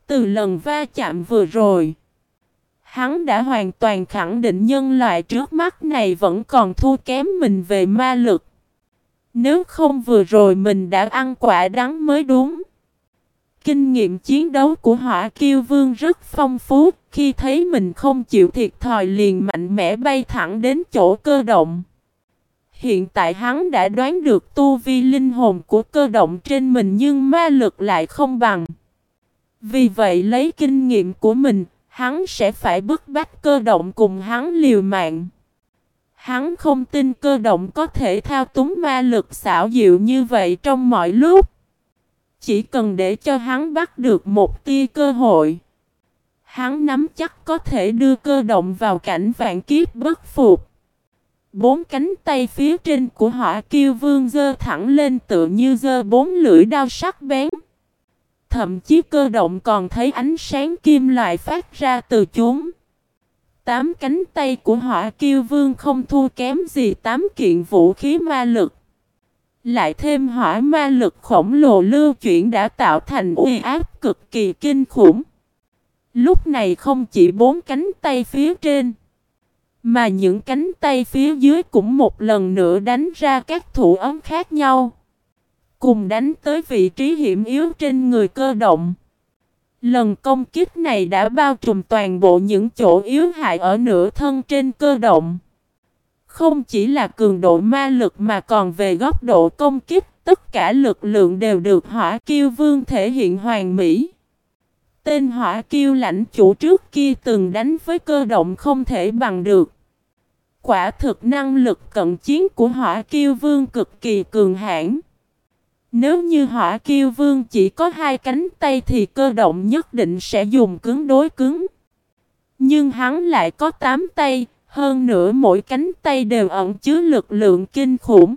Từ lần va chạm vừa rồi, hắn đã hoàn toàn khẳng định nhân loại trước mắt này vẫn còn thua kém mình về ma lực. Nếu không vừa rồi mình đã ăn quả đắng mới đúng. Kinh nghiệm chiến đấu của hỏa kiêu vương rất phong phú, khi thấy mình không chịu thiệt thòi liền mạnh mẽ bay thẳng đến chỗ cơ động. Hiện tại hắn đã đoán được tu vi linh hồn của cơ động trên mình nhưng ma lực lại không bằng. Vì vậy lấy kinh nghiệm của mình, hắn sẽ phải bức bách cơ động cùng hắn liều mạng. Hắn không tin cơ động có thể thao túng ma lực xảo diệu như vậy trong mọi lúc. Chỉ cần để cho hắn bắt được một tia cơ hội. Hắn nắm chắc có thể đưa cơ động vào cảnh vạn kiếp bất phục. Bốn cánh tay phía trên của hỏa kiêu vương dơ thẳng lên tựa như dơ bốn lưỡi đao sắc bén. Thậm chí cơ động còn thấy ánh sáng kim loại phát ra từ chúng. Tám cánh tay của hỏa kiêu vương không thua kém gì tám kiện vũ khí ma lực. Lại thêm hỏa ma lực khổng lồ lưu chuyển đã tạo thành uy áp cực kỳ kinh khủng. Lúc này không chỉ bốn cánh tay phía trên, mà những cánh tay phía dưới cũng một lần nữa đánh ra các thủ ấm khác nhau. Cùng đánh tới vị trí hiểm yếu trên người cơ động. Lần công kích này đã bao trùm toàn bộ những chỗ yếu hại ở nửa thân trên cơ động. Không chỉ là cường độ ma lực mà còn về góc độ công kích, tất cả lực lượng đều được hỏa kiêu vương thể hiện hoàn mỹ. Tên hỏa kiêu lãnh chủ trước kia từng đánh với cơ động không thể bằng được. Quả thực năng lực cận chiến của hỏa kiêu vương cực kỳ cường hãn. Nếu như hỏa kiêu vương chỉ có hai cánh tay thì cơ động nhất định sẽ dùng cứng đối cứng. Nhưng hắn lại có tám tay, hơn nữa mỗi cánh tay đều ẩn chứa lực lượng kinh khủng.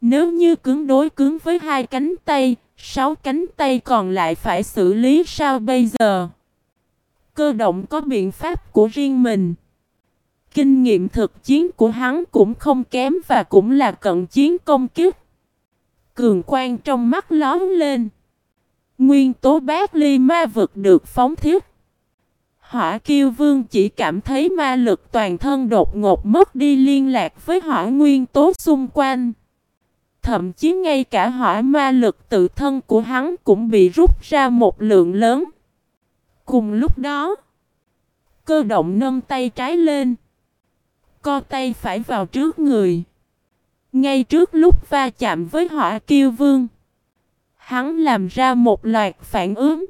Nếu như cứng đối cứng với hai cánh tay, sáu cánh tay còn lại phải xử lý sao bây giờ? Cơ động có biện pháp của riêng mình. Kinh nghiệm thực chiến của hắn cũng không kém và cũng là cận chiến công kích. Cường quan trong mắt lón lên. Nguyên tố bát ly ma vực được phóng thiết. Hỏa kiêu vương chỉ cảm thấy ma lực toàn thân đột ngột mất đi liên lạc với hỏa nguyên tố xung quanh. Thậm chí ngay cả hỏa ma lực tự thân của hắn cũng bị rút ra một lượng lớn. Cùng lúc đó, cơ động nâng tay trái lên. Co tay phải vào trước người. Ngay trước lúc va chạm với hỏa kiêu vương. Hắn làm ra một loạt phản ứng.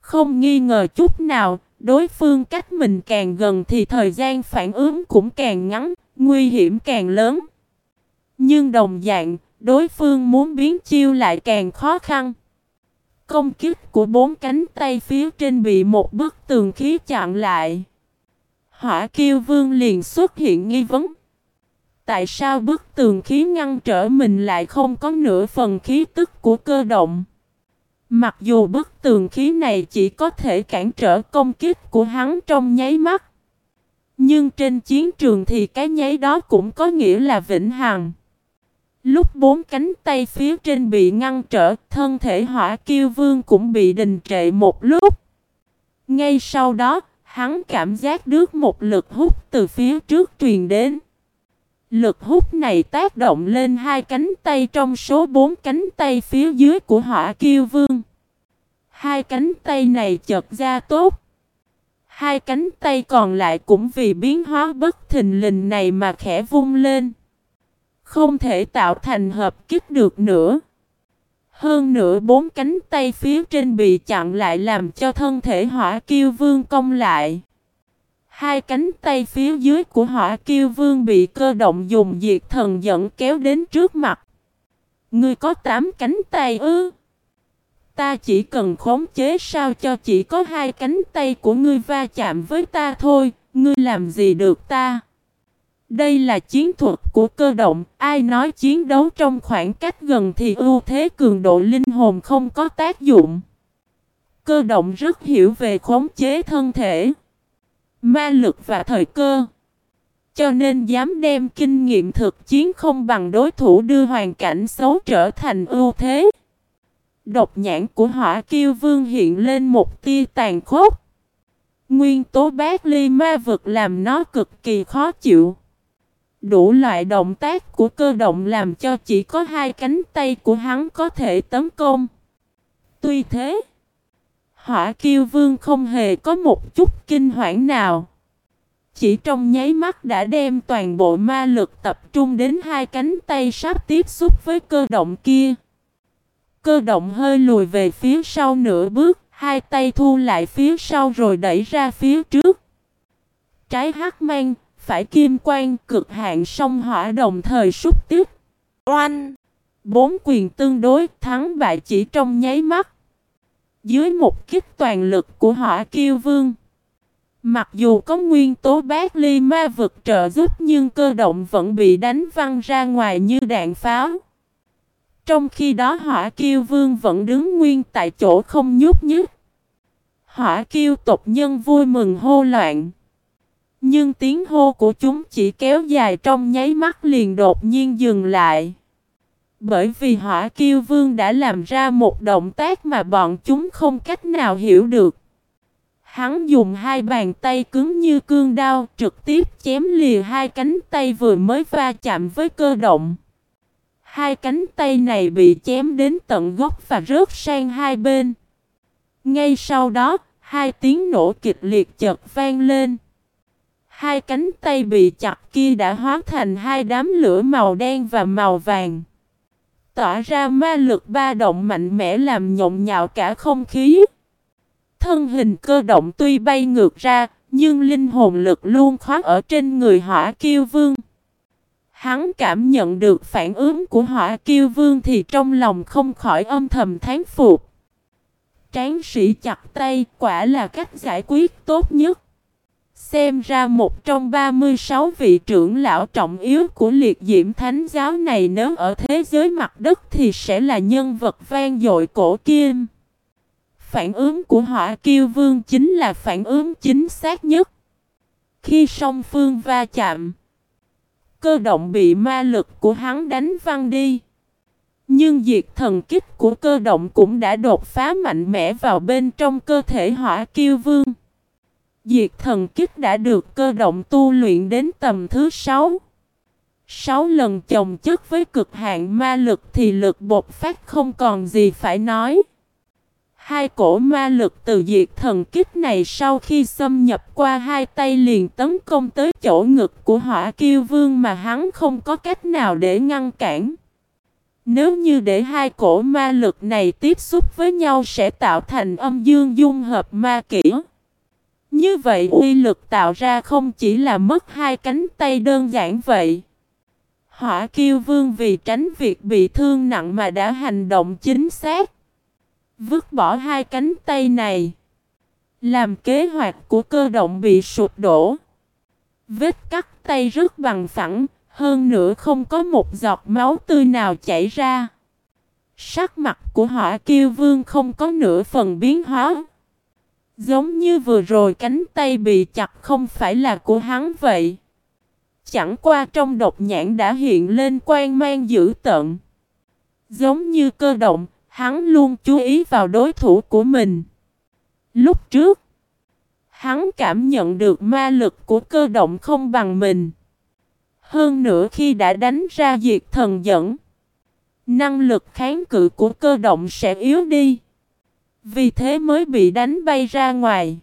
Không nghi ngờ chút nào, đối phương cách mình càng gần thì thời gian phản ứng cũng càng ngắn, nguy hiểm càng lớn. Nhưng đồng dạng, đối phương muốn biến chiêu lại càng khó khăn. Công kích của bốn cánh tay phía trên bị một bức tường khí chặn lại. Hỏa kiêu vương liền xuất hiện nghi vấn. Tại sao bức tường khí ngăn trở mình lại không có nửa phần khí tức của cơ động? Mặc dù bức tường khí này chỉ có thể cản trở công kích của hắn trong nháy mắt. Nhưng trên chiến trường thì cái nháy đó cũng có nghĩa là vĩnh hằng. Lúc bốn cánh tay phía trên bị ngăn trở, thân thể hỏa kiêu vương cũng bị đình trệ một lúc. Ngay sau đó, hắn cảm giác được một lực hút từ phía trước truyền đến. Lực hút này tác động lên hai cánh tay trong số bốn cánh tay phía dưới của hỏa kiêu vương. Hai cánh tay này chật ra tốt. Hai cánh tay còn lại cũng vì biến hóa bất thình lình này mà khẽ vung lên. Không thể tạo thành hợp kích được nữa. Hơn nữa bốn cánh tay phía trên bị chặn lại làm cho thân thể hỏa kiêu vương cong lại. Hai cánh tay phía dưới của hỏa kiêu vương bị cơ động dùng diệt thần dẫn kéo đến trước mặt. Ngươi có tám cánh tay ư? Ta chỉ cần khống chế sao cho chỉ có hai cánh tay của ngươi va chạm với ta thôi, ngươi làm gì được ta? Đây là chiến thuật của cơ động, ai nói chiến đấu trong khoảng cách gần thì ưu thế cường độ linh hồn không có tác dụng. Cơ động rất hiểu về khống chế thân thể, ma lực và thời cơ. Cho nên dám đem kinh nghiệm thực chiến không bằng đối thủ đưa hoàn cảnh xấu trở thành ưu thế. Độc nhãn của hỏa kiêu vương hiện lên một tia tàn khốc. Nguyên tố bát ly ma vực làm nó cực kỳ khó chịu. Đủ loại động tác của cơ động làm cho chỉ có hai cánh tay của hắn có thể tấn công. Tuy thế, hỏa kiêu vương không hề có một chút kinh hoảng nào. Chỉ trong nháy mắt đã đem toàn bộ ma lực tập trung đến hai cánh tay sắp tiếp xúc với cơ động kia. Cơ động hơi lùi về phía sau nửa bước, hai tay thu lại phía sau rồi đẩy ra phía trước. Trái hắc mang, phải kim quang cực hạn song hỏa đồng thời xúc tiếp. Oanh! Bốn quyền tương đối, thắng bại chỉ trong nháy mắt. Dưới một kích toàn lực của hỏa kiêu vương. Mặc dù có nguyên tố bát ly ma vực trợ giúp nhưng cơ động vẫn bị đánh văng ra ngoài như đạn pháo. Trong khi đó hỏa kiêu vương vẫn đứng nguyên tại chỗ không nhúc nhích. Hỏa kiêu tộc nhân vui mừng hô loạn. Nhưng tiếng hô của chúng chỉ kéo dài trong nháy mắt liền đột nhiên dừng lại. Bởi vì hỏa kiêu vương đã làm ra một động tác mà bọn chúng không cách nào hiểu được. Hắn dùng hai bàn tay cứng như cương đao trực tiếp chém lìa hai cánh tay vừa mới va chạm với cơ động. Hai cánh tay này bị chém đến tận gốc và rớt sang hai bên. Ngay sau đó, hai tiếng nổ kịch liệt chợt vang lên. Hai cánh tay bị chặt kia đã hóa thành hai đám lửa màu đen và màu vàng. Tỏa ra ma lực ba động mạnh mẽ làm nhộn nhạo cả không khí. Thân hình cơ động tuy bay ngược ra, nhưng linh hồn lực luôn khóa ở trên người hỏa kiêu vương. Hắn cảm nhận được phản ứng của hỏa kiêu vương thì trong lòng không khỏi âm thầm thán phục. Tráng sĩ chặt tay quả là cách giải quyết tốt nhất. Xem ra một trong 36 vị trưởng lão trọng yếu của liệt diễm thánh giáo này nếu ở thế giới mặt đất thì sẽ là nhân vật vang dội cổ kim. Phản ứng của hỏa kiêu vương chính là phản ứng chính xác nhất. Khi song phương va chạm, cơ động bị ma lực của hắn đánh văng đi. Nhưng diệt thần kích của cơ động cũng đã đột phá mạnh mẽ vào bên trong cơ thể hỏa kiêu vương. Diệt thần kích đã được cơ động tu luyện đến tầm thứ 6. 6 lần chồng chất với cực hạn ma lực thì lực bột phát không còn gì phải nói. Hai cổ ma lực từ diệt thần kích này sau khi xâm nhập qua hai tay liền tấn công tới chỗ ngực của hỏa kiêu vương mà hắn không có cách nào để ngăn cản. Nếu như để hai cổ ma lực này tiếp xúc với nhau sẽ tạo thành âm dương dung hợp ma kỹ. Như vậy uy lực tạo ra không chỉ là mất hai cánh tay đơn giản vậy. Hỏa kiêu vương vì tránh việc bị thương nặng mà đã hành động chính xác. Vứt bỏ hai cánh tay này. Làm kế hoạch của cơ động bị sụp đổ. Vết cắt tay rất bằng phẳng, hơn nữa không có một giọt máu tươi nào chảy ra. Sắc mặt của hỏa kiêu vương không có nửa phần biến hóa. Giống như vừa rồi cánh tay bị chặt không phải là của hắn vậy. Chẳng qua trong độc nhãn đã hiện lên quan mang dữ tận. Giống như cơ động, hắn luôn chú ý vào đối thủ của mình. Lúc trước, hắn cảm nhận được ma lực của cơ động không bằng mình. Hơn nữa khi đã đánh ra diệt thần dẫn, năng lực kháng cự của cơ động sẽ yếu đi. Vì thế mới bị đánh bay ra ngoài.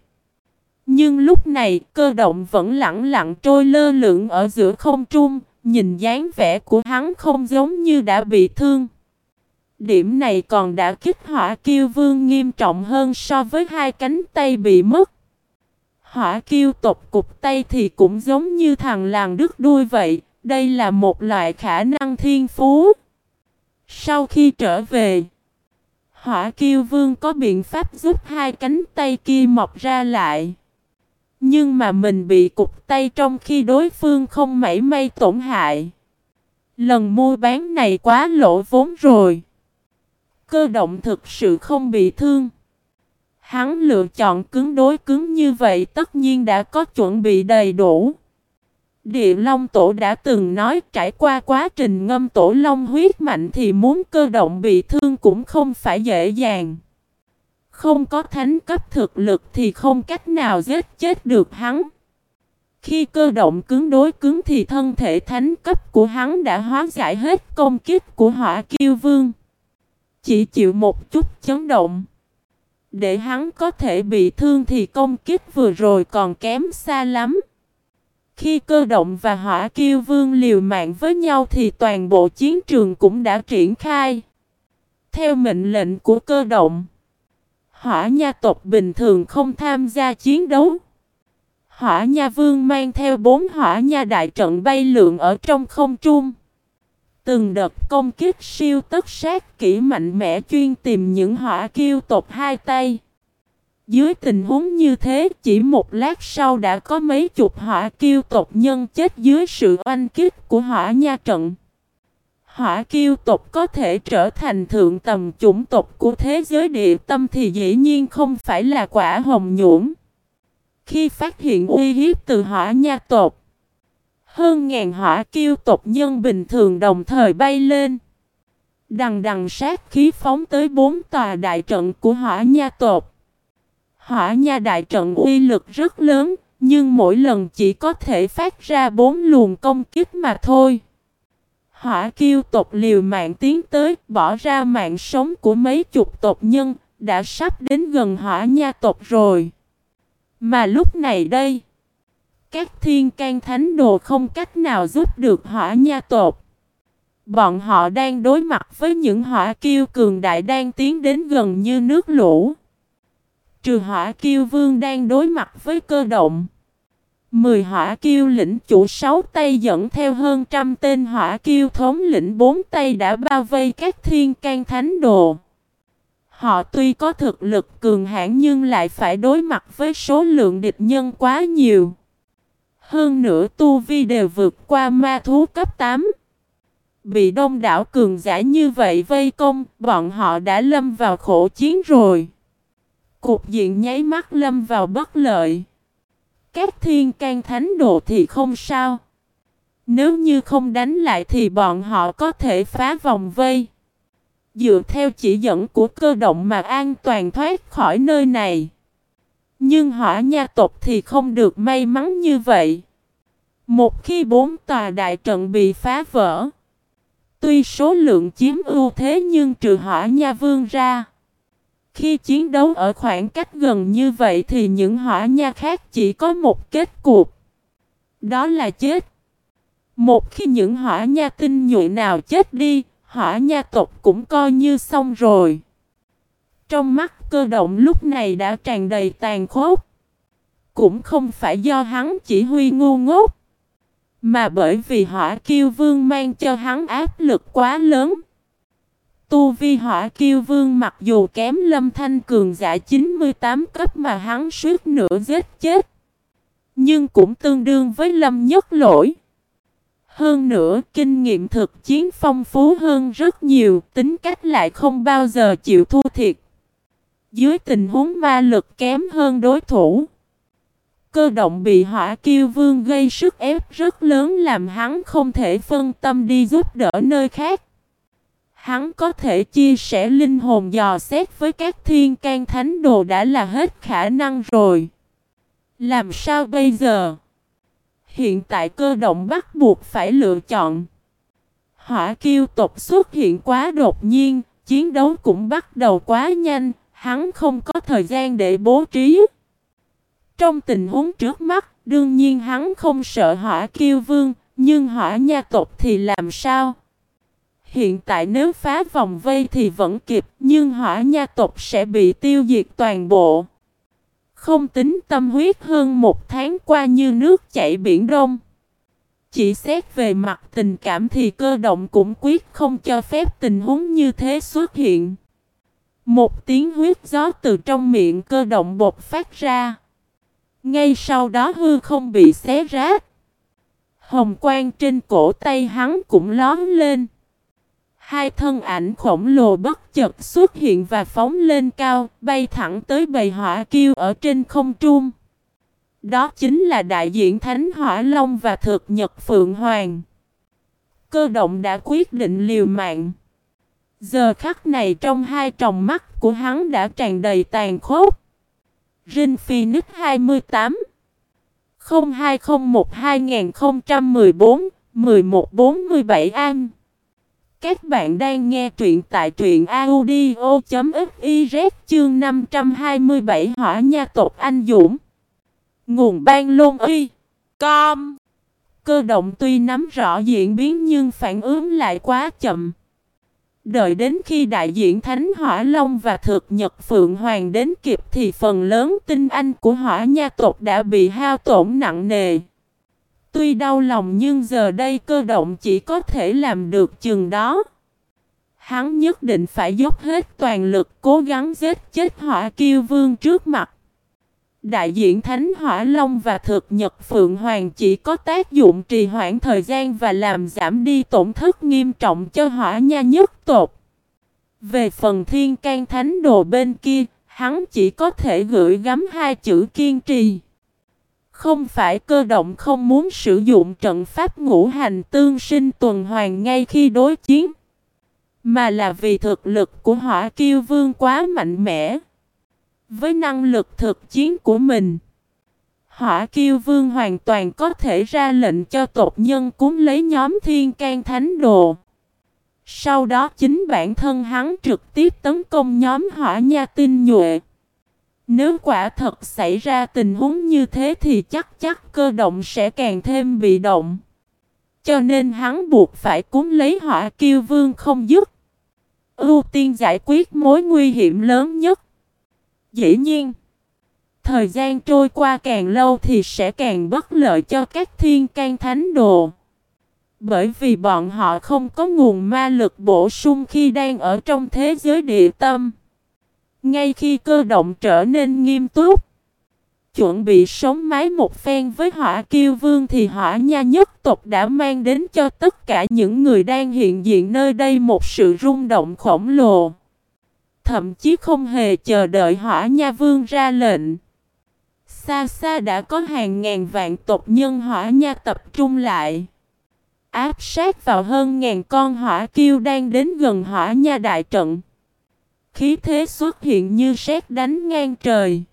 Nhưng lúc này cơ động vẫn lặng lặng trôi lơ lửng ở giữa không trung, nhìn dáng vẻ của hắn không giống như đã bị thương. Điểm này còn đã kích hỏa kiêu vương nghiêm trọng hơn so với hai cánh tay bị mất. Hỏa kiêu tộc cục tay thì cũng giống như thằng làng đứt đuôi vậy, đây là một loại khả năng thiên phú. Sau khi trở về, Hỏa kiêu vương có biện pháp giúp hai cánh tay kia mọc ra lại. Nhưng mà mình bị cục tay trong khi đối phương không mảy may tổn hại. Lần mua bán này quá lỗ vốn rồi. Cơ động thực sự không bị thương. Hắn lựa chọn cứng đối cứng như vậy tất nhiên đã có chuẩn bị đầy đủ. Địa Long Tổ đã từng nói trải qua quá trình ngâm tổ long huyết mạnh thì muốn cơ động bị thương cũng không phải dễ dàng. Không có thánh cấp thực lực thì không cách nào giết chết được hắn. Khi cơ động cứng đối cứng thì thân thể thánh cấp của hắn đã hóa giải hết công kích của hỏa kiêu vương. Chỉ chịu một chút chấn động. Để hắn có thể bị thương thì công kích vừa rồi còn kém xa lắm. Khi cơ động và hỏa kiêu vương liều mạng với nhau thì toàn bộ chiến trường cũng đã triển khai. Theo mệnh lệnh của cơ động, hỏa nha tộc bình thường không tham gia chiến đấu. Hỏa nha vương mang theo bốn hỏa nha đại trận bay lượn ở trong không trung. Từng đợt công kích siêu tất sát kỹ mạnh mẽ chuyên tìm những hỏa kiêu tộc hai tay. Dưới tình huống như thế, chỉ một lát sau đã có mấy chục hỏa kiêu tộc nhân chết dưới sự oanh kích của hỏa nha trận. Hỏa kiêu tộc có thể trở thành thượng tầm chủng tộc của thế giới địa tâm thì dĩ nhiên không phải là quả hồng nhuộm. Khi phát hiện uy hiếp từ hỏa nha tộc, hơn ngàn hỏa kiêu tộc nhân bình thường đồng thời bay lên. Đằng đằng sát khí phóng tới bốn tòa đại trận của hỏa nha tộc. Hỏa nha đại trận uy lực rất lớn, nhưng mỗi lần chỉ có thể phát ra bốn luồng công kích mà thôi. Hỏa kiêu tộc liều mạng tiến tới, bỏ ra mạng sống của mấy chục tộc nhân, đã sắp đến gần hỏa nha tộc rồi. Mà lúc này đây, các thiên can thánh đồ không cách nào giúp được hỏa nha tộc. Bọn họ đang đối mặt với những hỏa kiêu cường đại đang tiến đến gần như nước lũ. Trừ hỏa kiêu vương đang đối mặt với cơ động. Mười hỏa kiêu lĩnh chủ sáu tay dẫn theo hơn trăm tên hỏa kiêu thống lĩnh bốn tay đã bao vây các thiên can thánh đồ. Họ tuy có thực lực cường hãn nhưng lại phải đối mặt với số lượng địch nhân quá nhiều. Hơn nữa tu vi đều vượt qua ma thú cấp 8. Bị đông đảo cường giả như vậy vây công, bọn họ đã lâm vào khổ chiến rồi. Cục diện nháy mắt lâm vào bất lợi. Các thiên can thánh đồ thì không sao. Nếu như không đánh lại thì bọn họ có thể phá vòng vây. Dựa theo chỉ dẫn của cơ động mà an toàn thoát khỏi nơi này. Nhưng hỏa nha tộc thì không được may mắn như vậy. Một khi bốn tòa đại trận bị phá vỡ. Tuy số lượng chiếm ưu thế nhưng trừ hỏa nha vương ra. Khi chiến đấu ở khoảng cách gần như vậy thì những hỏa nha khác chỉ có một kết cục. Đó là chết. Một khi những hỏa nha tinh nhuệ nào chết đi, hỏa nha tộc cũng coi như xong rồi. Trong mắt cơ động lúc này đã tràn đầy tàn khốc. Cũng không phải do hắn chỉ huy ngu ngốc. Mà bởi vì hỏa kiêu vương mang cho hắn áp lực quá lớn. Tu vi hỏa kiêu vương mặc dù kém lâm thanh cường giả 98 cấp mà hắn suýt nửa giết chết. Nhưng cũng tương đương với lâm nhất lỗi. Hơn nữa, kinh nghiệm thực chiến phong phú hơn rất nhiều, tính cách lại không bao giờ chịu thua thiệt. Dưới tình huống ma lực kém hơn đối thủ, cơ động bị hỏa kiêu vương gây sức ép rất lớn làm hắn không thể phân tâm đi giúp đỡ nơi khác. Hắn có thể chia sẻ linh hồn dò xét với các thiên can thánh đồ đã là hết khả năng rồi. Làm sao bây giờ? Hiện tại cơ động bắt buộc phải lựa chọn. Hỏa kiêu tộc xuất hiện quá đột nhiên, chiến đấu cũng bắt đầu quá nhanh, hắn không có thời gian để bố trí. Trong tình huống trước mắt, đương nhiên hắn không sợ hỏa kiêu vương, nhưng hỏa nha tộc thì làm sao? Hiện tại nếu phá vòng vây thì vẫn kịp, nhưng hỏa nha tộc sẽ bị tiêu diệt toàn bộ. Không tính tâm huyết hơn một tháng qua như nước chảy biển đông. Chỉ xét về mặt tình cảm thì cơ động cũng quyết không cho phép tình huống như thế xuất hiện. Một tiếng huyết gió từ trong miệng cơ động bột phát ra. Ngay sau đó hư không bị xé rách. Hồng quang trên cổ tay hắn cũng lóm lên. Hai thân ảnh khổng lồ bất chợt xuất hiện và phóng lên cao, bay thẳng tới bầy hỏa kiêu ở trên không trung. Đó chính là đại diện Thánh Hỏa Long và thực Nhật Phượng Hoàng. Cơ động đã quyết định liều mạng. Giờ khắc này trong hai tròng mắt của hắn đã tràn đầy tàn khốc. Rin Phoenix 28 0201 2014 1147 An các bạn đang nghe truyện tại truyện audio.fiz chương 527 Hỏa Nha tộc Anh Dũng. Nguồn ban lôn y Com. Cơ động tuy nắm rõ diễn biến nhưng phản ứng lại quá chậm. Đợi đến khi đại diện Thánh Hỏa Long và thực Nhật Phượng Hoàng đến kịp thì phần lớn tinh anh của hỏa nha tộc đã bị hao tổn nặng nề. Tuy đau lòng nhưng giờ đây cơ động chỉ có thể làm được chừng đó. Hắn nhất định phải dốc hết toàn lực cố gắng giết chết hỏa kiêu vương trước mặt. Đại diện Thánh Hỏa Long và thực Nhật Phượng Hoàng chỉ có tác dụng trì hoãn thời gian và làm giảm đi tổn thất nghiêm trọng cho hỏa nha nhất tột. Về phần thiên can thánh đồ bên kia, hắn chỉ có thể gửi gắm hai chữ kiên trì. Không phải cơ động không muốn sử dụng trận pháp ngũ hành tương sinh tuần hoàn ngay khi đối chiến, mà là vì thực lực của hỏa kiêu vương quá mạnh mẽ. Với năng lực thực chiến của mình, Hỏa Kiêu Vương hoàn toàn có thể ra lệnh cho tộc nhân cúng lấy nhóm Thiên can Thánh Đồ. Sau đó chính bản thân hắn trực tiếp tấn công nhóm Hỏa Nha Tinh Nhuệ. Nếu quả thật xảy ra tình huống như thế thì chắc chắc cơ động sẽ càng thêm bị động. Cho nên hắn buộc phải cúng lấy Hỏa Kiêu Vương không dứt. Ưu tiên giải quyết mối nguy hiểm lớn nhất. Dĩ nhiên, thời gian trôi qua càng lâu thì sẽ càng bất lợi cho các thiên can thánh đồ. Bởi vì bọn họ không có nguồn ma lực bổ sung khi đang ở trong thế giới địa tâm. Ngay khi cơ động trở nên nghiêm túc, chuẩn bị sống mái một phen với hỏa kiêu vương thì hỏa nha nhất tộc đã mang đến cho tất cả những người đang hiện diện nơi đây một sự rung động khổng lồ. Thậm chí không hề chờ đợi hỏa nha vương ra lệnh. Xa xa đã có hàng ngàn vạn tộc nhân hỏa nha tập trung lại. Áp sát vào hơn ngàn con hỏa kiêu đang đến gần hỏa nha đại trận. Khí thế xuất hiện như sét đánh ngang trời.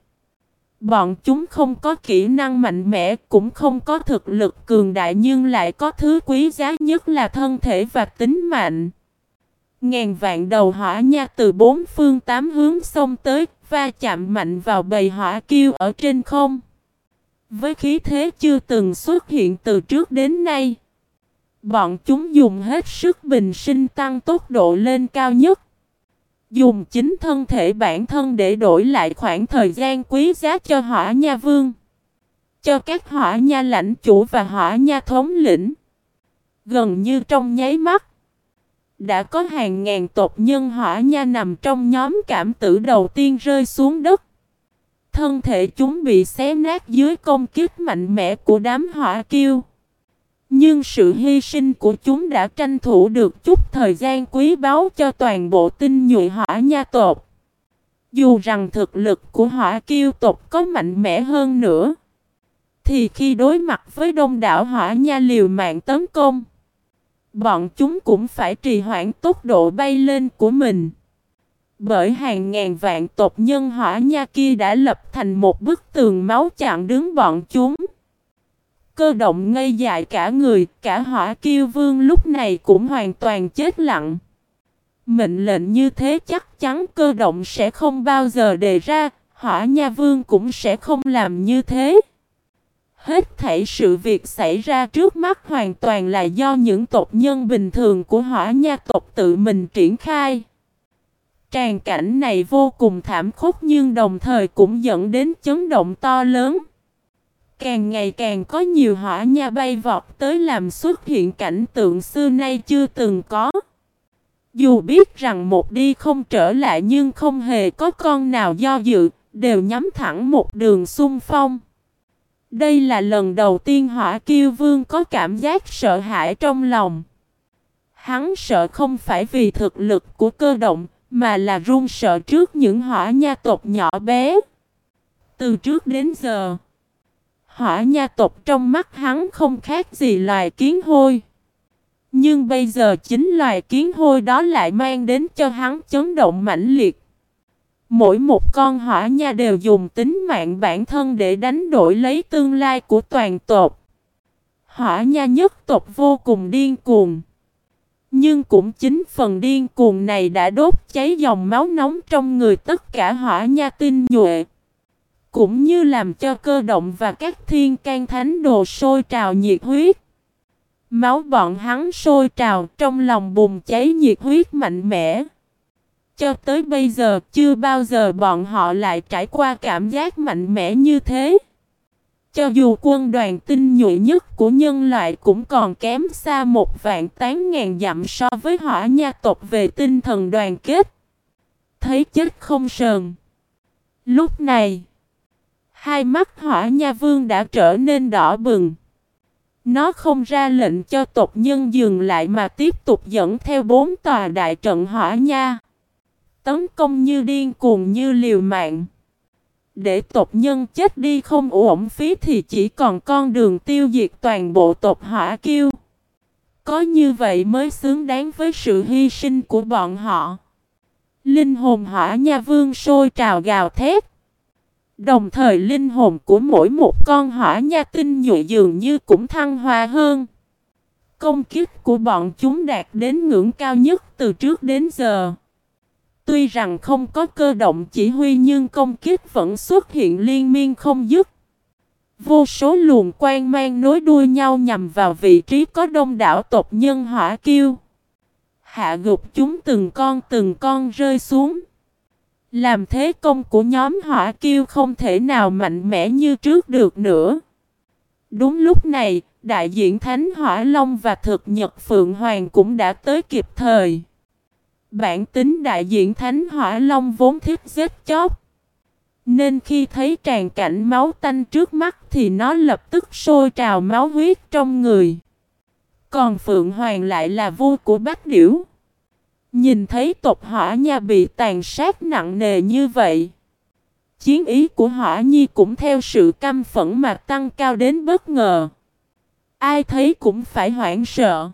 Bọn chúng không có kỹ năng mạnh mẽ, cũng không có thực lực cường đại nhưng lại có thứ quý giá nhất là thân thể và tính mạnh. Ngàn vạn đầu hỏa nha từ bốn phương tám hướng xông tới, va chạm mạnh vào bầy hỏa kiêu ở trên không. Với khí thế chưa từng xuất hiện từ trước đến nay. Bọn chúng dùng hết sức bình sinh tăng tốc độ lên cao nhất. Dùng chính thân thể bản thân để đổi lại khoảng thời gian quý giá cho hỏa nha vương. Cho các hỏa nha lãnh chủ và hỏa nha thống lĩnh. Gần như trong nháy mắt, đã có hàng ngàn tộc nhân hỏa nha nằm trong nhóm cảm tử đầu tiên rơi xuống đất. Thân thể chúng bị xé nát dưới công kích mạnh mẽ của đám hỏa kiêu. Nhưng sự hy sinh của chúng đã tranh thủ được chút thời gian quý báu cho toàn bộ tinh nhuệ hỏa nha tộc. Dù rằng thực lực của hỏa kiêu tộc có mạnh mẽ hơn nữa, thì khi đối mặt với đông đảo hỏa nha liều mạng tấn công, Bọn chúng cũng phải trì hoãn tốc độ bay lên của mình. Bởi hàng ngàn vạn tộc nhân hỏa nha kia đã lập thành một bức tường máu chặn đứng bọn chúng. Cơ động ngây dại cả người, cả hỏa kiêu vương lúc này cũng hoàn toàn chết lặng. Mệnh lệnh như thế chắc chắn cơ động sẽ không bao giờ đề ra, hỏa nha vương cũng sẽ không làm như thế. Hết thảy sự việc xảy ra trước mắt hoàn toàn là do những tộc nhân bình thường của hỏa nha tộc tự mình triển khai. Tràn cảnh này vô cùng thảm khốc nhưng đồng thời cũng dẫn đến chấn động to lớn. Càng ngày càng có nhiều hỏa nha bay vọt tới làm xuất hiện cảnh tượng xưa nay chưa từng có. Dù biết rằng một đi không trở lại nhưng không hề có con nào do dự, đều nhắm thẳng một đường xung phong. Đây là lần đầu tiên hỏa kiêu vương có cảm giác sợ hãi trong lòng. Hắn sợ không phải vì thực lực của cơ động, mà là run sợ trước những hỏa nha tộc nhỏ bé. Từ trước đến giờ, hỏa nha tộc trong mắt hắn không khác gì loài kiến hôi. Nhưng bây giờ chính loài kiến hôi đó lại mang đến cho hắn chấn động mãnh liệt. Mỗi một con hỏa nha đều dùng tính mạng bản thân để đánh đổi lấy tương lai của toàn tộc. Hỏa nha nhất tộc vô cùng điên cuồng. Nhưng cũng chính phần điên cuồng này đã đốt cháy dòng máu nóng trong người tất cả hỏa nha tinh nhuệ. Cũng như làm cho cơ động và các thiên can thánh đồ sôi trào nhiệt huyết. Máu bọn hắn sôi trào trong lòng bùng cháy nhiệt huyết mạnh mẽ. Cho tới bây giờ chưa bao giờ bọn họ lại trải qua cảm giác mạnh mẽ như thế. Cho dù quân đoàn tinh nhuệ nhất của nhân loại cũng còn kém xa một vạn tán ngàn dặm so với hỏa nha tộc về tinh thần đoàn kết. Thấy chết không sờn. Lúc này, hai mắt hỏa nha vương đã trở nên đỏ bừng. Nó không ra lệnh cho tộc nhân dừng lại mà tiếp tục dẫn theo bốn tòa đại trận hỏa nha. Tấn công như điên cuồng như liều mạng. Để tộc nhân chết đi không uổng phí thì chỉ còn con đường tiêu diệt toàn bộ tộc hỏa kiêu. Có như vậy mới xứng đáng với sự hy sinh của bọn họ. Linh hồn hỏa nha vương sôi trào gào thét. Đồng thời linh hồn của mỗi một con hỏa nha tinh nhụy dường như cũng thăng hoa hơn. Công kích của bọn chúng đạt đến ngưỡng cao nhất từ trước đến giờ. Tuy rằng không có cơ động chỉ huy nhưng công kích vẫn xuất hiện liên miên không dứt. Vô số luồng quan mang nối đuôi nhau nhằm vào vị trí có đông đảo tộc nhân hỏa kiêu. Hạ gục chúng từng con từng con rơi xuống. Làm thế công của nhóm hỏa kiêu không thể nào mạnh mẽ như trước được nữa. Đúng lúc này, đại diện Thánh Hỏa Long và thực Nhật Phượng Hoàng cũng đã tới kịp thời. Bản tính đại diện Thánh Hỏa Long vốn thích giết chóc. Nên khi thấy tràn cảnh máu tanh trước mắt thì nó lập tức sôi trào máu huyết trong người. Còn Phượng Hoàng lại là vua của Bách Điểu. Nhìn thấy tộc hỏa nha bị tàn sát nặng nề như vậy. Chiến ý của hỏa nhi cũng theo sự căm phẫn mà tăng cao đến bất ngờ. Ai thấy cũng phải hoảng sợ.